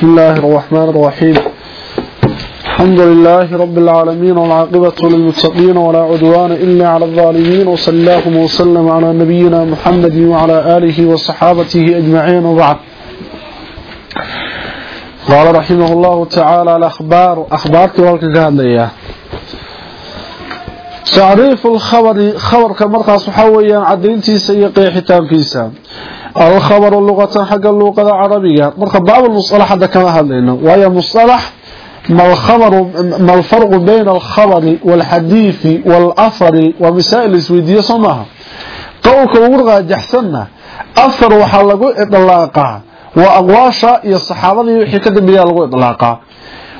بسم الله الرحمن الرحيم. الحمد لله رب العالمين والعاقبة للمتقين ولا عدوان إلا على الظالمين وصلى الله وسلم على نبينا محمد وعلى آله وصحابته أجمعين وبعد. قال رحمه الله تعالى الأخبار أخبار كذلك كهدلية تعريف الخبر خبر كمرقى صحويا عدينتي سيقي حتام كيسا الخبر اللغة حق اللغة العربية. مرقى بعض المصطلح هذا كما هدلنا وهي مصطلح ما الخبر ما الفرق بين الخبر والحديث والأثر ومسائل السويدية صنعها قولك ورغى جحسنا أثر وحلقوا إطلاقا. وأغواشا يا الصحابة يوحي كدب يالغوا إطلاقا.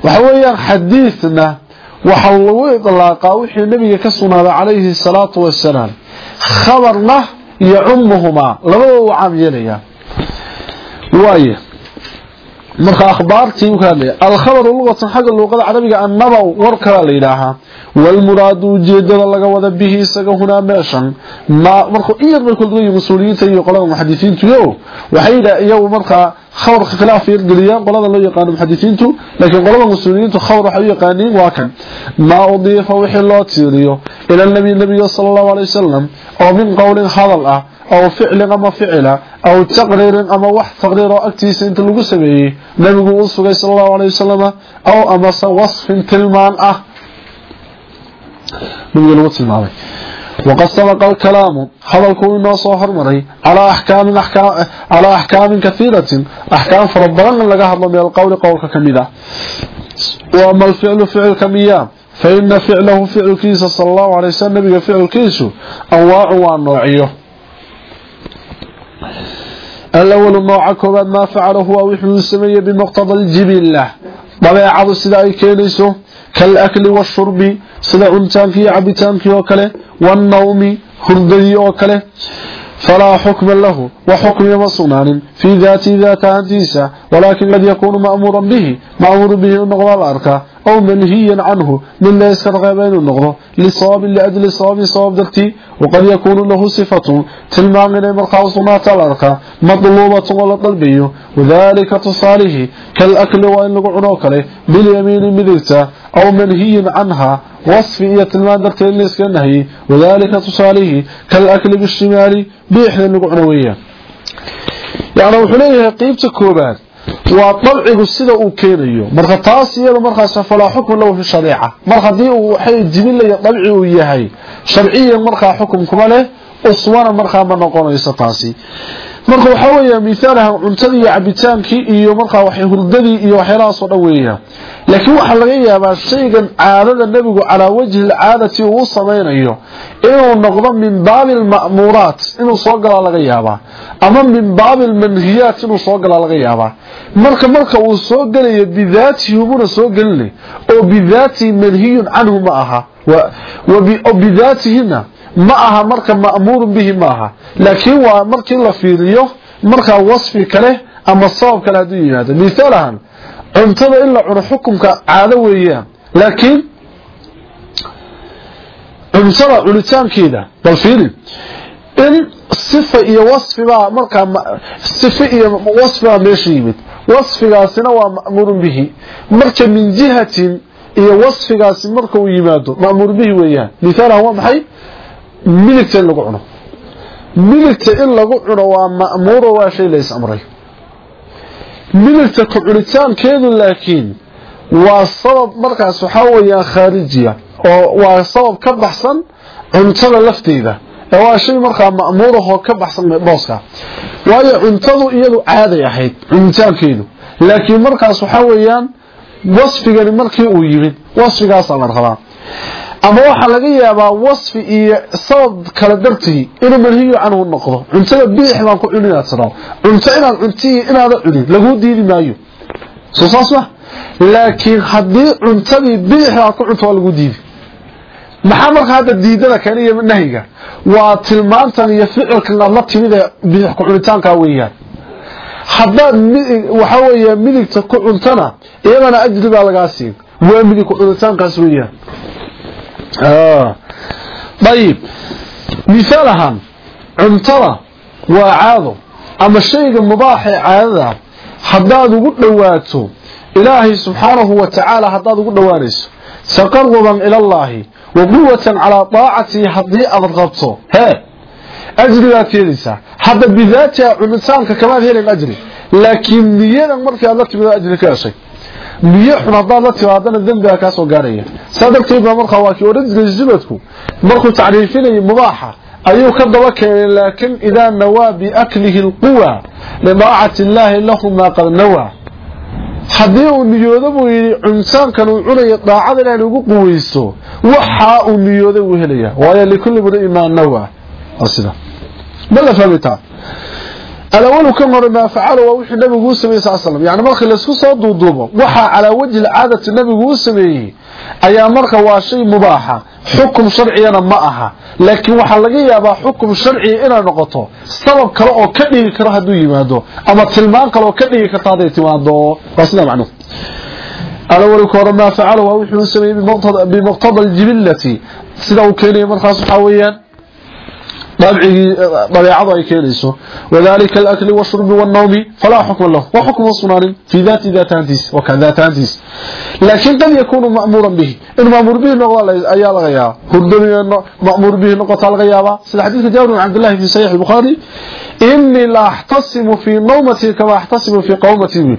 وحويا حديثنا وحلقوا إطلاقا. وحي النبي كسنا عليه الصلاة والسلام. خبرنا iyo ummuhuma labadaba waa caam yeelaya marka akhbaartii ka hadlay al-khabar luqatan xagga luqada carabiga annaba war kala leeyaha wal muraadu ujeedada laga wada bihi isaga huna meeshan. Ma marka iyad marka dadka mas'uuliyiinta iyo qolada muhaddisiintu iyo waxay iyagu marka khabar khilaaf irgeliyaan qolada loo yaqaan muhaddisiintu laakiin qolada mas'uuliyiintu khabar waxay yaqaaniin waa kan. Ma udiifa wixii loo tiiriyo ila nabi nabiga sallallahu alayhi wasallam oo min qowlin hadal ah aw ficlin ama ficila aw taqriirin ama wax taqriir oo agtiisa inta lagu sameeyey nabigu uu sugay sal allahu alay wasalam aw amase wasfin tilmaan ah. Nabigu lagu tilmaamay. Waqad sabaqa alkalaamu hadalku inoo soo hormaray calaa axkaamin kahiiratin axkaam fara badan in laga hadlo min alqowli qowlka ka mid ah. a waama alficlu ficilka miyaa fa ina ficlahu ficilkiisa sal allahu alay waslm nabiga الأول نوع كوباد ما فعله هو وحي السمية بمقتضى الجبلة. طبيعة سلاء كينيسو كالأكل والشرب سلاء انتانكي عبتانكي وكله والنوم هردي وكله. فلا حكم له وحكم مصنان في ذات ذات أنتيسة ولكن قد يكون مأمورا به مأمور به النغضة الأركة أو منهيا عنه يسكر غيبين النغضة لصواب لأجل صواب صواب درتي وقد يكون له صفة تلمان من مرقى صناة الأركة مطلوبة ولا طلبية وذلك تصاليه كالأكل وإن لقعنوك له باليمين مذكته أو منهي عنها وصفية تلمان درتي اللي وذلك تصاليه كالأكل بالشمال بيحنا لقعنوية يعني وحليه قيبت waa dalcigu sida uu keenayo. Marka taas iyada markaas falaa xukm lahu fi shariica. Mar haddii uu waxay jibinlaya dalci uu yahay sharciyan markaa xukum kuma leh uswana markaa ma noqonayso taasi marka waxa weeyaa miisaalaha cuntadii iyo cabitaankii iyo marka waxay hurdadii iyo waxyaalaha soo dhaweeyaa laakiin waxa laga yaabaa shaygan caadada nabigu calaa wajhi caadati uu samaynayo inuu noqdo min baabil ma'muuraat inuu soo galaa laga yaabaa. Ama min baabil manhiyaat inuu soo galaa laga yaabaa. Marka marka uu soo galayo bidaatihi buna soo gelinay oo bidaatihi manhiyun canhu ma aha. Bidaatihina ma aha marka ma'muurun bihi ma aha laakiin waa markii la fiiriyo markaa wasfi kale ama sabab kale hadduu yimaado misaalahan cuntada in la cuno xukunka caado weeyaan. Laakiin cuntada cunitaankeeda bal fiiri in sifa iyo wasfibaa markaa sifa iyo wasfibaa meesha yimid. Wasfigaasina waa ma'muurun bihi. Marka min jihatin iyo wasfigaasi marka uu yimaado ma'muur bihi weeyaan. Misaalahan waa maxay midigta in lagu cuno. Midigta in lagu cuno waa ma'muuro waa shay la is-amray midigta ku cunitaankeedu laakiin waa sabab markaas waxaa weeyaan khaarijiya oo waa sabab ka baxsan cuntada lafteeda. Ee waa shay markaa ma'muurahoo ka baxsan booska. Waayo cuntadu iyadu caaday ahayd cunitaankeedu. Laakiin markaas waxaa wasfigani markii uu yimid wasfigaasaa la rabaa ama waxaa laga yaabaa wasfi iyo sabab kala dartii inuu manhiyu canhu noqdo. Cuntada bidix baan ku cuni inaad tiraa cunto inaad cuntihi inaada cunin laguu diidi maayo. Soo laakiin haddii cuntadii bidix aad ku cunto waa lagu diidi. Maxaa marka hadda diidada kaniya nahyiga? Waa tilmaantan iyo ficilkan aad la timid ee bidix ku cunitaankaa weeyaan. Haddaad waxa weeye midigta ku cuntana iyadana ajri baa lagaa siin. Waa midig ku cunitaankaas weeyaan ayib misaal ahaan cuntada waa caado ama shayga mubaaxa ee caadada haddaad ugu dhowaato ilaahay subxaanahu wa tacaala haddaad ugu dhowaanayso taqaruban ila allaahi wa quwatan calaa daacatihi haddii aad rabto. Hee ajribaad helaysaa hadda bidaatiha cunitaanka kamaad helayn ajri laakiin niyadan markii aad la timid ajri ka heshay niyo xun haddaad la timaadana dembiga kaa soo gaaraya. Saa darteed baa markaa waa kii odhan jiray zubadku markuu tacriifinayay mubaaxa ayuu ka daba keenay laakin idaa nawaa biaklihi alquwa lidaacati illaahi lahu maa qad nawaa. Haddii uu niyoodo buu yidhi cunitaankan uu cunayo daacada ilaah ugu quweyso waxa uu niyooday uu helaya waayo likulli mri'in maa nawaa. Sida ma la alawlu kan hore maa facala waa wixii nabigu u sameeyey sal slam yani marka la isku soo duuduubo waxaa calaa wajhi caadati nabigu u sameeyey ayaa marka waa shay mubaaxa. Xukum sharcigana ma aha. Laakiin waxaa laga yaabaa xukum sharciga inay noqoto sabab kale oo ka dhigi karo hadduu yimaado ama tilmaan kale oo ka dhigi karta hadday timaado waa sidaa macnuhu alawlka hore maa facalahu waa wuxuu u sameeyey bimaqtada aljibilati sida uu keenaya markaas waxaa weeyaan صحاويا طبيعة اي كينيسو وذلك الأكل والشرب والنوم فلا حكم له. وحكم صنان في ذات ذاتانتيس وكذا تانتيس لكن قد يكون مأمورا به. إن مأمور به نقضى أيها الغياب هردني مأمور به نقضى الغيابة سيد حديث جابر عبد الله في صحيح البخاري. إني لا أحتصم في نومتي كما أحتصم في قومتي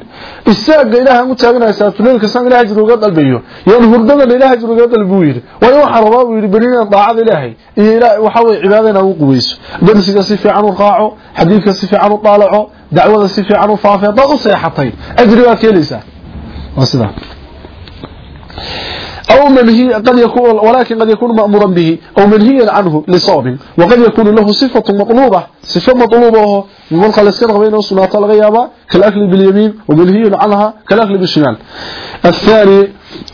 الساق إله متابعنا ساتولين كسان إله جروقات البيو يعني هردنا إله جروقات البوير ويوحى رباب يربنين ضاعة إلهي إله وحوي عبادنا وقويس درسك سيفي عنه القاعه حديثك سيفي عنه طالعه دعوة سيفي عنه فافية ضغط سيحطي أجري وكيليسا وصدا أو منهي قد يكون ولكن قد يكون مأمورا به أو منهيا عنه لصوب وقد يكون له صفة مطلوبة. صفة مطلوبة من قال السنة بين الصلاة الغيابة كالأكل باليمين ومنهي عنها كالأكل بالشمال. الثاني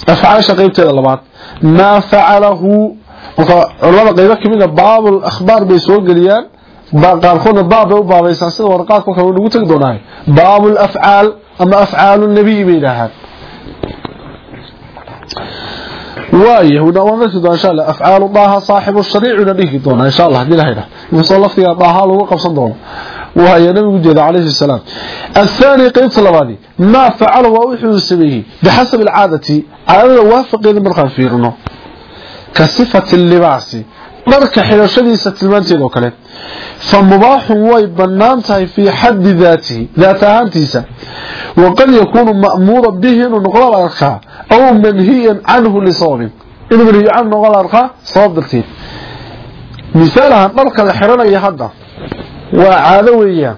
أفعال شقيبتين اللبات ما فعله علماء قيبة كمينة بعض الأخبار بيسوق قليان قاركونا باب أو باب يسانسل ورقات كوكا ونقول تقدوناي باب الأفعال أما أفعال النبي بينها وايه ونوامس ان شاء الله. أفعال ضاها صاحب الشريع نديكي دونا إن شاء الله دي لهيدا وصل فيها ضاها لو قبسن دونا وهي نبي جده عليه السلام. الثاني قيد صلواتي. ما فعل وحو سبيه بحسب العادة. عاده وافق المرخ فيرنه كصفة اللباس. Marka xirashadiisa tilmaanteedo kale fa mubaaxun way bannaan tahay fii xaddi daatihi daat ahaantiisa. Waqad yakuunu ma'muura bihi inuu noqdo la arkaa aw manhiyan canhu lisababin inuu manhiyo canhu noqdo la arkaa sabab darteed. Misaalahan dharka la xiranaya hadda waa caado weeyaan.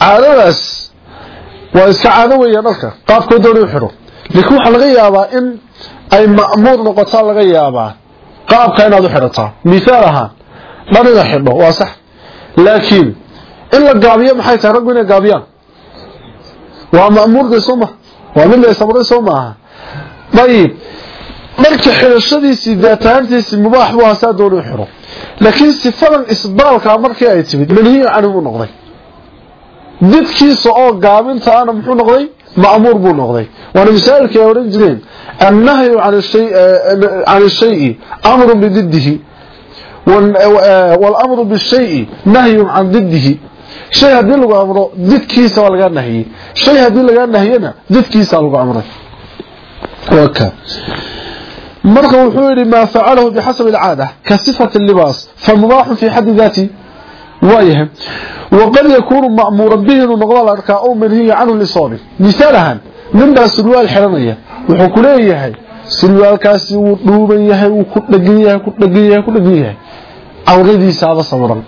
Caadadaas waa iska caado weeyaan dharka qaabkoo doona u xidho. Laakiin waxaa laga yaabaa in ay ma'muur noqotaa laga yaabaa qaabka inaad u xidhataa misaal ahaan dhan xidho waa sax. Laakiin in la gaabiyo maxay tahay? Raggu inay gaabiyaan. Waa ma'muurday soo maha waa mid la isabray soo maaha. Dayib dharka xidhashadiisii daatahaantiisii mubaax buu hasaa doona u xidho. Laakiin sifadan isbaalkaa markii ay timid manhiyan canhu buu noqday midkiisa oo gaabintaana muxuu noqday? معمور بو نقضي وأنا مسائل كي رجلين النهي عن الشيء عن الشيء أمر بضده والامر بالشيء نهي عن ضده شيء هدي لو امره ضدكيسا ولا نهي شيء هدي لو نهينا ضدكيسا لو امره وكا مركب وحوري ما فعله بحسب العاده كصفه اللباس فمباح في حد ذاته mubah fi hadd dhati wayha وقد يكون مأمورا به نقضى الأركاء أو منهي عنه لصابه مثالها من بها سروال حرمية wuxuu ku leeyahay surwaalkaasi wuu dhuuban yahay wuu ku dhagan yahay ku dhagan yahay ku dhagan yahay awradiisaaba sawiran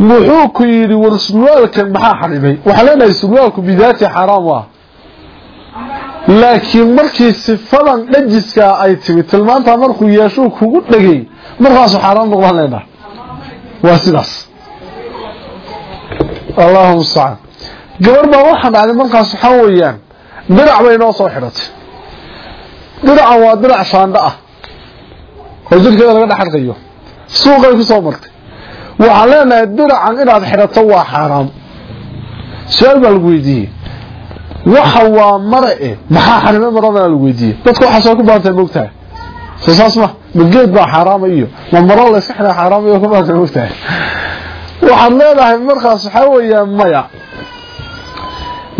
wuxuu ku yidhi war surwaalkan maxaa xarimay waxaa leenahay surwaalku bidaati xaaraam waa laakiin markii sifadan dhajiskaa ay timi tilmaantaa markuu yeeshuu kugu dhagay markaasu xaaraam noqdaan leenahay. Waa sidaas. Allahu mustacaan gabar baa waxaa dhacday markaas waxaa weeyaan dirac bay noo soo xidhatay. Diracan waa dirac shaandho ah. Oo jidhkeeda laga dhexarkayo suuqay ku soo martay. Waxaan leenahay diracan inaad xidhato waa xaaraam. Su'aal baa lagu weydiiyey waxa waa mara e. Maxaa xarimay maradanaa lagu weydiiyey dadku waxaa soo ku baantahay mogtahay soo saas ma ma geed baa xaaraama iyo ma maro la iska xidhaa xaaraama iyo ku baantahay mogtahay waxaad leedahay markaas waxaa maya.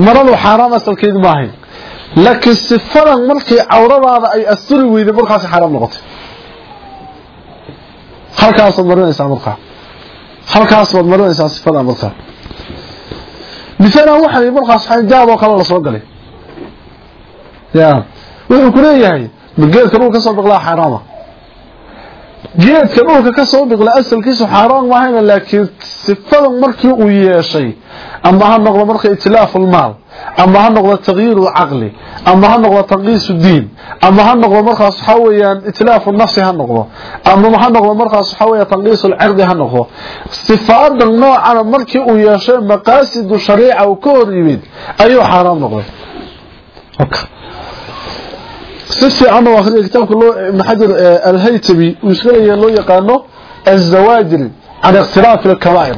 Maradu xaaraam asalkeedu maahayn laakiin sifadan markii cawradaada ay asturi weyday markaas xaaraam noqotay. Halkaasaad marinaysaa markaa. Halkaas baad marinaysaa sifadan markaa misalan waxay markaas jaab oo kale la soo galay. Ya wuxuu ku leeyahay geedka dhulka ka soo biqlaa xaaraama geedka dhulka ka soo biqla asalkiisu xaaraan maahayna laakiin sifadan markii uu yeeshay ama ha noqdo marka itilaafu lmaal ama ha noqdo tagyiiru lcaqli ama ha noqdo tanqiisu diin ama ha noqdo markaas waxaa weeyaan itilaafu nafsi ha noqdo ama ha noqdo markaas waxaa weeya tanqiisu lcirdi ha noqdo. Sifaadan noocana markii uu yeeshay maqaasidu shariica uu ka hor yimid ayuu xaaraam noqday si fiicanna waa akhriya kitaabka loo ibn xajar alhaytami uu leeyahay loo yaqaano azawaajir can ikhtilaafi alkabaa'ir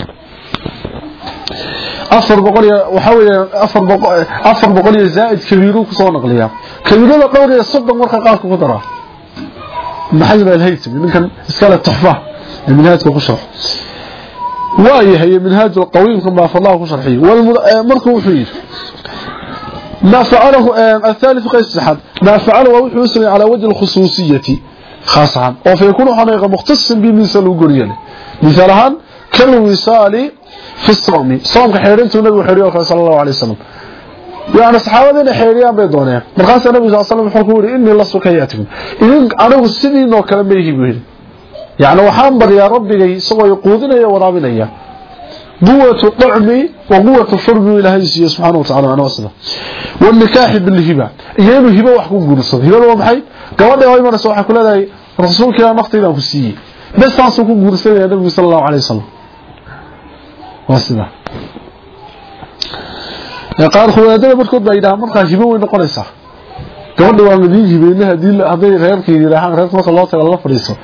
afar boqol waxa weeyaan afar boqol afar boqol iyo zaa'id kabiiru ku soo naqliya kabiirada dhowr iyo soddon marka qaadka ku dara. Xajar alhaytami ninkan iskale tuxfa minhaajka ku sharx waayahay minhaaj ما فعله الثالث قيس السحاب ما فعله وحسن على وجه الخصوصية خاصة وفيكون حنيق مختص بمثال وقريان مثالها كالوصال في الصوم صوم كحيرينت النبي وحيريه صلى الله عليه وسلم يعني saxaabadina xeeriyaan bay dooneen markaas nabi sallallahu alayhi wasallam wuxuu inni la sukayatim idin anagu sidii noo kala meeyay buu yiri yaani waxaan baryaa rabbiga isagoo quudinaya waraabinaya قوة الطعم وقوة الشرب إلى هذه سبحانه وتعالى أنا وصله والنكاح بالهبة إيانو هبة وحكو قرصة هبة لو محي قوانا وإيمان سوحا كل هذا رسول كلا نقطي له السيئ بس تنسوكو قرصة يا نبي صلى الله عليه وسلم وصله قال خواتنا مركض بأيدها مركا هبة وإن قرصة gabadhi waa idiin hibeynay hadii haday reerkii yiraahaan reerka marka loo tago la fadhiiso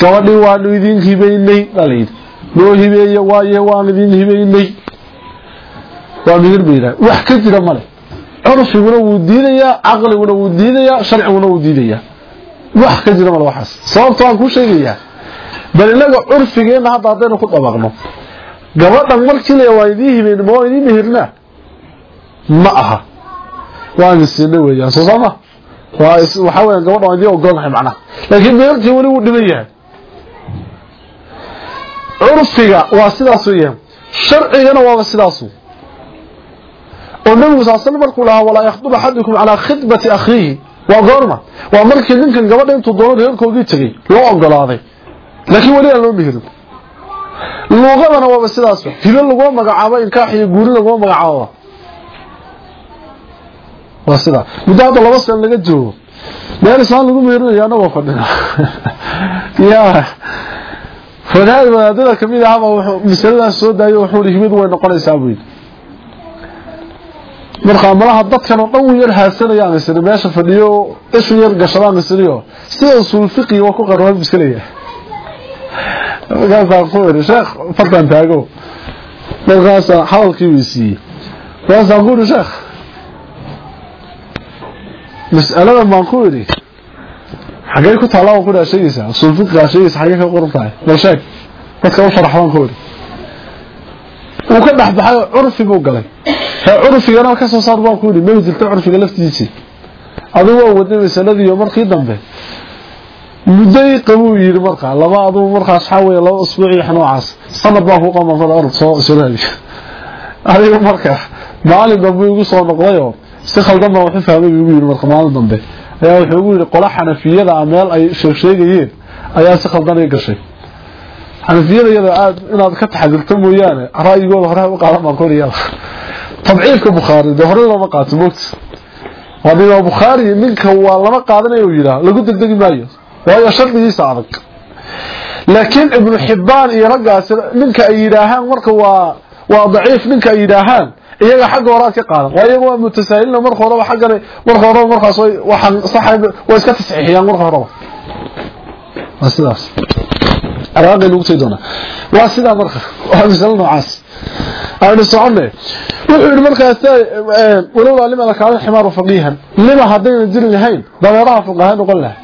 gabadhi waa idiin hibeynay dhaliid loo hibeeye waaye waan idin hibeynay. Waa mihir bayra wax ka jira male curfiguna wuu diidayaa caqliguna wuu diidayaa sharciguna wuu diidayaa. Wax ka jira male waxaas. Sababta waan kuu sheegayaa bal inaga curfigeena hadda haddaynu ku dhawaaqno gabadhan markii la waa idiin hibeynay ma waa idiin mihirnaa ma aha. Waan isiina weeyaan soo sama waa waxaa weeyaan gabadha waan idiin ogolnahay macnaha. Laakiin mihirkii weli wuu dhiman yahay curfiga waa sidaas weeyaan sharcigana waa sidaas oo nabigu sallallahu markuu lahaa wala yakhdub ahadukum ala khidbati akhihi waa goorma. Waa markii ninkan gabadha intuu doono reerkoogii tagay loo ogolaaday. Laakiin wali aan loo mihirin luuqadana waa sidaas hibo lagu magacaabo inkaax iyo guuri lagu magacaabo. Waa sidaa muddo hadda laba sano laga joogo. Meel lagu mihirinayo anagoo fadhina fadaad wadaadada ka mid ahaba wuxuu misaladaas soo daayo wuxuu hibadu way noqonaysaa buu marka malaha dadkan oo dhan yar haasanayaan isla meesha fadhiyo ishu yar gashadaan isliyo sida usul fiqi oo ku qarwaa misalaya markaas ku yiri sheekh fadlan taago. Markaas hadalkii wisiiyey markaas ku yiri sheekh mas'alada maan ku yiri xagee ku taala oo ku dhaashaysa usul fiqi dhaashaysa xagee ka qoran tahay. Bal sheeg dadka u sharaxaan yiri. Uu ka dhaxbaxay curfi buu galay. Ha curfigana ka soo saar baan ku ma jirto curfiga laftiisa. Adigu waa wadnay sanadii markii dambe. Muday qabuu yiri marka laba aduu markaas waxa weeye laba usbuuc iyo noocaas sanad baa ku qaban fada orod soo suraadi adigu marka maalin dambe ugu soo noqdayo si khaldan baa wuxuu fahmay ugu yiri marka maalin dambe ayaa wuxuu ugu yiri qola xanafiyada meel ay sheegayeen ayaa si khaldan ay gashay. Xanafiyada iyada aad inaad ka taxadirto mooyaane ra'yigooda hore u qaadan baan koriyada tabciifka bukhaari de hore looma qaato moogta haddii bukhaari ninka waa lama qaadanayo yidhaah lagu degdegi maayo. Waayo shardigiisa adag. Laakiin ibnu xibbaan iyo raggaas ninka ay yidhaahaan marka waa waa daciif ninka yidhaahaan. Iyaga xagga horaad ka qaadan. Waa iyaga waa mutasaahilina marka horeba xaggana marka horeba markaas waxaan saxay way iska tasxiixiyaan marka horeba waa sidaas. Araaqay lagu tay doonaa. Waa sidaa marka waa misalo noocaas. Aynu soconne wuxuu yidhi markaas walowlaa lima lakaana ximaaru faqiihan. Lima haddayna jiri lahayn dameeraha fuqaha noqon laha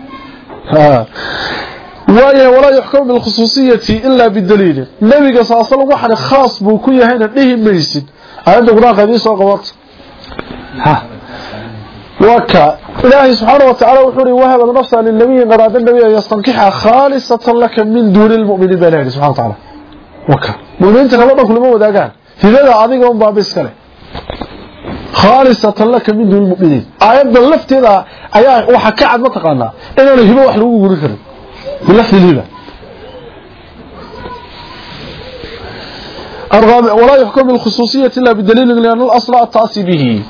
waayahay walaa yuxkamu bilkhusuusiyati ilaa bidaliili nebiga saasal waxan khaas buu ku yahayna dhihi maysid aayadda qur-aanka idiin soo qabata ha waka ilaahay subxaana watacaala wuxuu uhi wahabad nafsa lilnabiyi qaraada nabiya yastankixa khaalisatan laka min duuni lmuminiin baa ilahi subxana watacaala waka muminiinta kaba dhan kulama wadaagaan hibada adiga un baaba iskale khaalisatan laka min duuni lmuminiin aayadda lafteeda ayaa waxaa ka cad mataqaanaa inaanu hibo wax lagu guri karin بلفظ الهبة الرابع ولا يحكم بالخصوصية إلا بدليل لأن الأصل التأسي به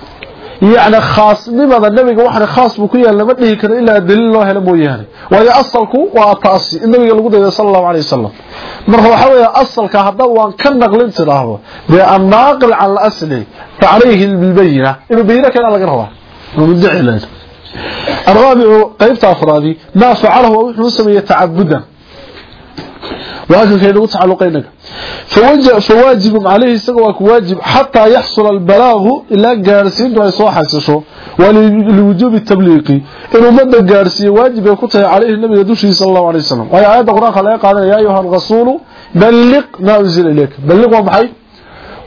يعني خاص لماذا النبي وحنا خاص بكيا لما نهي كان إلا دليل الله لم يعني وهي أصلك والتأسي النبي يقول صلى الله عليه وسلم مرة وحوى أصلك هذا وان كان نقلين تراه بأن ناقل على الأصل فعليه بالبينة إنه بينة كان على قرهوة ومدعي له الرابع قيبت أفرادي ما فعله وحو سمية تعبدا وهذا كي نقول تعلقينك فواجب عليه سقواك واجب حتى يحصل البلاغ إلا قارسين ويصوح حسشو ولوجوب التبليغ. إنه مدى قارسي واجب يكون عليه النبي يدوشي صلى الله عليه وسلم. وهي آيات القرآن خلقها قال يا أيها الرسول بلغ ما أنزل إليك. بلغ ومحي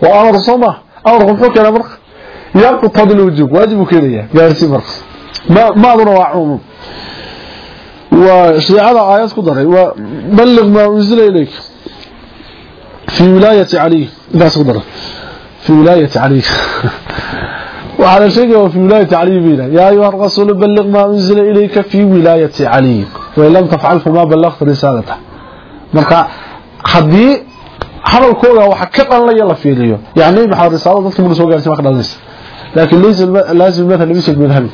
وأمر صمه أمر محوك يا مرخ يقتضي الوجوب. واجب كذا قارسي مرخ ما ما ضروا عموم وسيعده آيات كدري وبلغ ما أنزل إليك. في ولاية علي. لا صدر في ولاية علي. وعلى شيء في ولاية علي بينا. يا أيها الرسول بلغ ما أنزل إليك في ولاية علي. ولم تفعل فما بلغت رسالته. مرق حدي حلو كودا وحا كدن لا يلا فيديو يعني ما رسالة دلك من سو يعني لكن ليس لازم مثلا يمشي بالهمه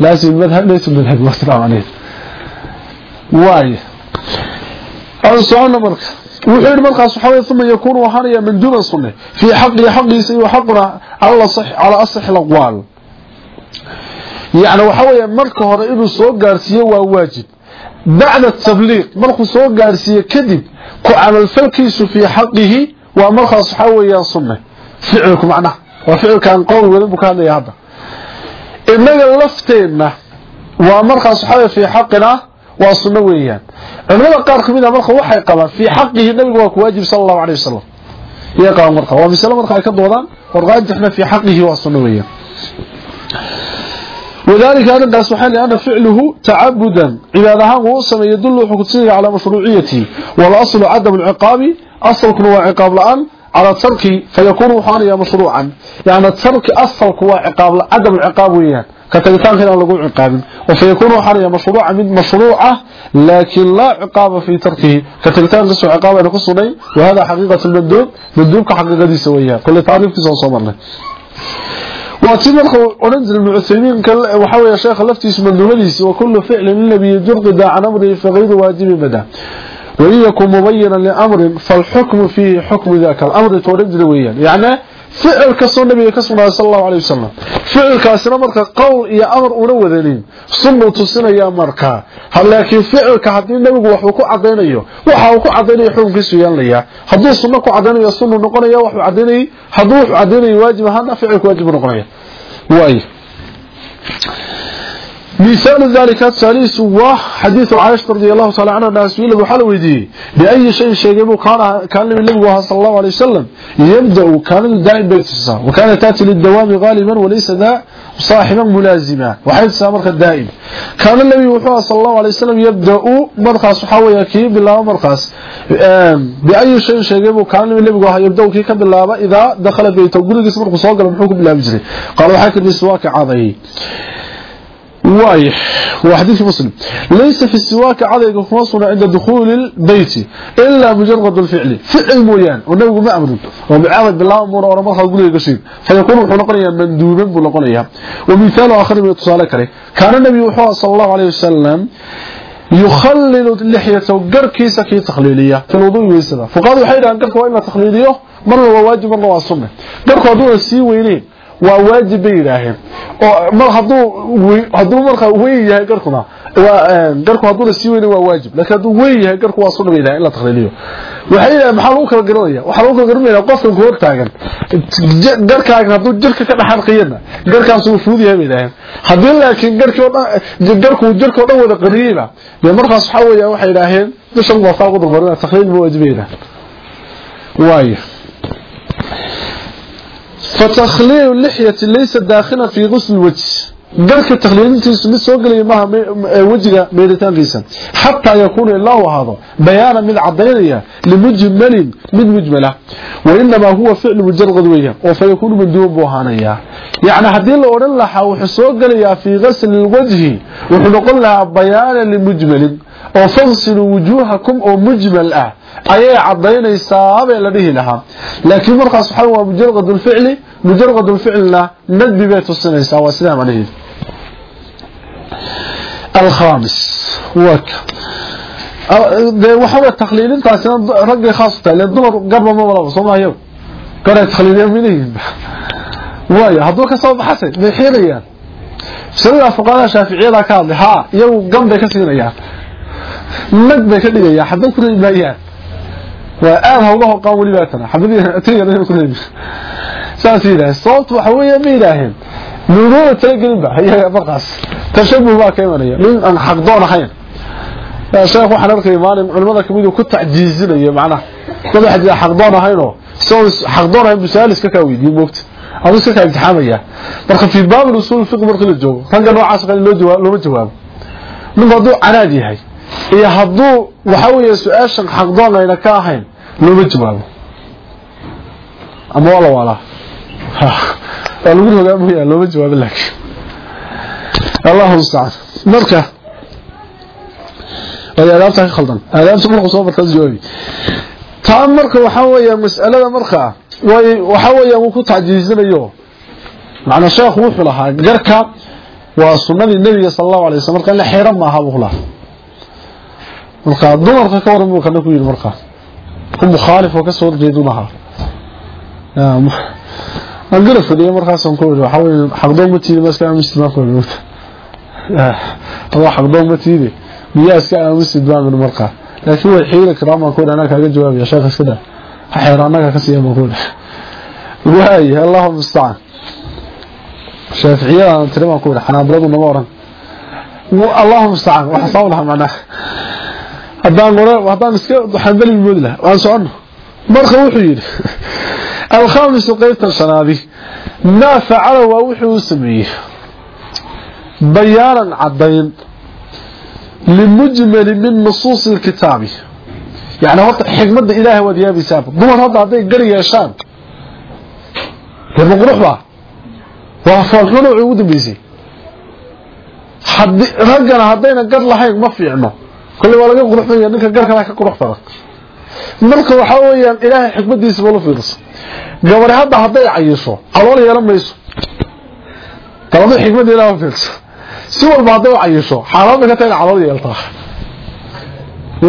لازم المذهب ليس المذهب والسلام عليه واي السؤال مرك وحين مرك صحابه ثم يكون وحانيا من دون السنة في حق حقه سي حقنا على صح على أصح الأقوال يعني وحويا مرك هره إنه سوء قارسية وواجب بعد التبليغ مرك سوء قارسية كذب كعمل فلكيس في حقه ومرك صحابه سنة فعلكم معناه وفعل كان قول ولم كان هذا inaga lafteenna waa markaas waxa fi xaqina waa sunno weeyaan culimada qaar kamid ah marka waxay qabaan fi xaqihi nabiga waa ku waajib sallallahu alayhi wasallam iyo qaar marka waa misal marka ay ka doodaan warqaajixna fi xaqihi waa sunno weeyaan وذلك أن الناس وحالي أن فعله تعبدا عبادها وصم يدل حكتين على مشروعيته والأصل عدم العقاب أصل كنوا عقاب الآن على الترك فيكون وحانيا مشروعا. يعني الترك أصل كوا عقاب عدم العقاب وياه كتلتان هنا لقوا عقاب. وفيكون وحانيا مشروعا من مشروعة لكن لا عقاب في تركه. كتلتان قصوا عقاب أنا قصوا وهذا حقيقة المندوب. مندوب كحقيقة دي سويها. كل تعريف كيسا صبرنا. واتمرخ وننزل المعثمين وحاول يا شيخ لفتيس مندوبديس وكل فعل للنبي يجرد عن أمره واجب مدى. وإن مبينا لأمر فالحكم فيه حكم ذاك الأمر تورد ويان يعني فعل كسو النبي كسو صلى الله عليه وسلم. فعل كاسنا مركا قول يا أمر أولوذنين سنة تسنة يا مركا هل لكن فعل كحدين النبي وحو كو عدينيو وحو كو حكم كسو يان ليا. حدو سنة كو عدينيو سنة نقنيا وحو عديني وحو عدينيو واجب هذا فعل واجب نقنيا وأي. مثال ذلك الثالث هو حديث عائشة رضي الله تعالى عنها الناس يقول له دي بأي شيء شيء كان كان النبي صلى الله عليه وسلم يبدأ كان الدائم بالاتصال وكان تأتي للدوام غالبا وليس ذا صاحبا ملازما وحيث سامرك الدائم كان النبي صلى الله عليه وسلم يبدأ مرقص حوى يكيب بالله مرقص بأي شيء شيء كان النبي يبدأ كيك بالله إذا دخل بيته وقل قسم مرقص وقال محوك بالله بجري قالوا حاكي النسواك عضيه واي. وحديث مسلم. ليس في السواك عضيق فمصر عند دخول البيت إلا مجرد الفعل. فعل مويان والنبي ما أمر ومعاود بالله أمور ورمضها يقول يقصيد فيكون حنقنيا مندوبا بلقنيا ومثال آخر من اتصالك عليه كان النبي صلى الله عليه وسلم يخلل لحيته قركيسة كي تخليلية. في الوضوء ويسدا فقالوا حيدا أن قرك تخليلية. مرة واجب مرة وصنة قرك ودون السي وينين waa waajib bay yidhaaheen oo mar hadduu hadduu markaa weyn yahay garkuna waa garku hadduu sii weyn waa waajib. Laakiin hadduu weyn yahay garku waa sunna bay yidhaaheen in la takhliiliyo. Waxay yidhaaheen maxaa lagu kala garanaya? Waxaa lagu kala garanaya qofkan ku hor taagan. Garkaaga hadduu jirka ka dhaxarqiyana garkaas uu fudud yahay yidhaaheen haddii laakiin garkii dhan garku jirka oo dhan wada qariyeyba dee markaas waxaa weeyaa waxay yidhaaheen bishan waa saa ugu dalbarin takhliil ma waajib bay yidhaaheen waayo فتخليل اللحية ليس داخلا في غسل الوجه galka takhliidintiisu mid soo gelaya maaha wejiga meeritaankiisa. Xataa yakuuna ilaa u ahaado bayaana mid limujmalin mid mujmala. Wainamaa huwa ficlu mujarad weya oo fayakuunu manduuban buu ahaanaya. Yacni la odhan lahaa wuxuu soo gelayaa fii gasli lwajhi wuxuu noqon lahaa bayaana limujmalin oo fagsiluu wujuuhakum oo mujmal ah. Ayay cadaynaysaabee la dhihi lahaa. Laakiin markaas waxaa waa mujarad lficli mujarad lficlina nadbi bay tusinaysaa waa sidaa manihi الخامس وك de waxa waa takhliilintaasina ragga khaas tahay leen dumar garba ma wala Soomaaliya kare takhliilin mineen waayo hadduu ka soo baxay bay xirayaan sida fuqaraa shaafiiciyada ka hadlay ha iyagu gambay ka siinayaan nag bay ka dhigayaan haddii ku rimayaan waa aad hawlaha qaan wali baatana xabadii atiga ku rimayaan saasiida sababtu waxa weeye ma ilaahin nuurada talagelin ba iyaga markaas tashabuh baa ka imanaya. Min aan xaq doon ahayn. Sheekh waxaan arkay maalin culimada ka mid ku tacjiizinayo macnaha dad waxa jira xaq doon ahayn oo soo xaq doon ahayn busaalis ka kaawidiyo moogta adu iska kaa imtixaamaya marka fi baab usul fiqh marka la joogo ragga noocaas qal loo jawaab loo jawaabo. Nin hadduu canaad yahay iyo hadduu waxa weeye su'aashan xaq doon ayna ka ahayn looma jawaabo. Ama wala wala waa lagu hogaamaya looma jawaabo laakiin allahu mustacaan marka ay adaabta ka khaldan. Adaabta markuu soo bartaa jawaabi taa marka waxa weeye mas'alada marka way waxa weeye uu ku tajiisanayo macna sheekhu wuxuu lahaa garka waa sunnadii nabiga sallallahu alayhi wasallam marka la xiran ma aha buu lahaa. Marka dumarka ka waran buu kana ku yiri marka. Ku mukhalif oo ka soo jeedunaha aan gara fadhiyo markaas aan ku yiri waxa weeye xaqdoon ma tiidi maska amistima ku yiri الله حق دوم متيدي مياس كأن مسجد بام المرقى لا شو حيلة كرامة كون أنا كأجل جواب يا شيخ كده. حيرانا كسيه مقول. وهاي الله مستعان. شايف عيال ترى ما كون حنا برضو نورا والله الله المستعان لها معنا أبان مرة وأبان مسك وحنبل المدلة وأنا صعنه مرقى وحيد الخامس قيت الصنابي نافع على وحي وسميه. bayaanan cadayn limujmali min nusuusi lkitaabi yani horta xikmada ilaahay waad yaabaysaaba dumar hadda hadday gari yeeshaan. Maqruxba waa foolxuno way ugu dambeysay. Raggana haddayna gar lahayn ma fiicno. Kolle waa laga quruxmaya ninka gar kala ka qurux badan. Marka waxaa weeyaan ilaahay xikmadiisa bala fiirso gabari hadda hadday cayisho calool yeelan mayso. Talaba xikmada ilaah fiirso si walba haday cayisho xaalada ka tahay alool yeeltaa.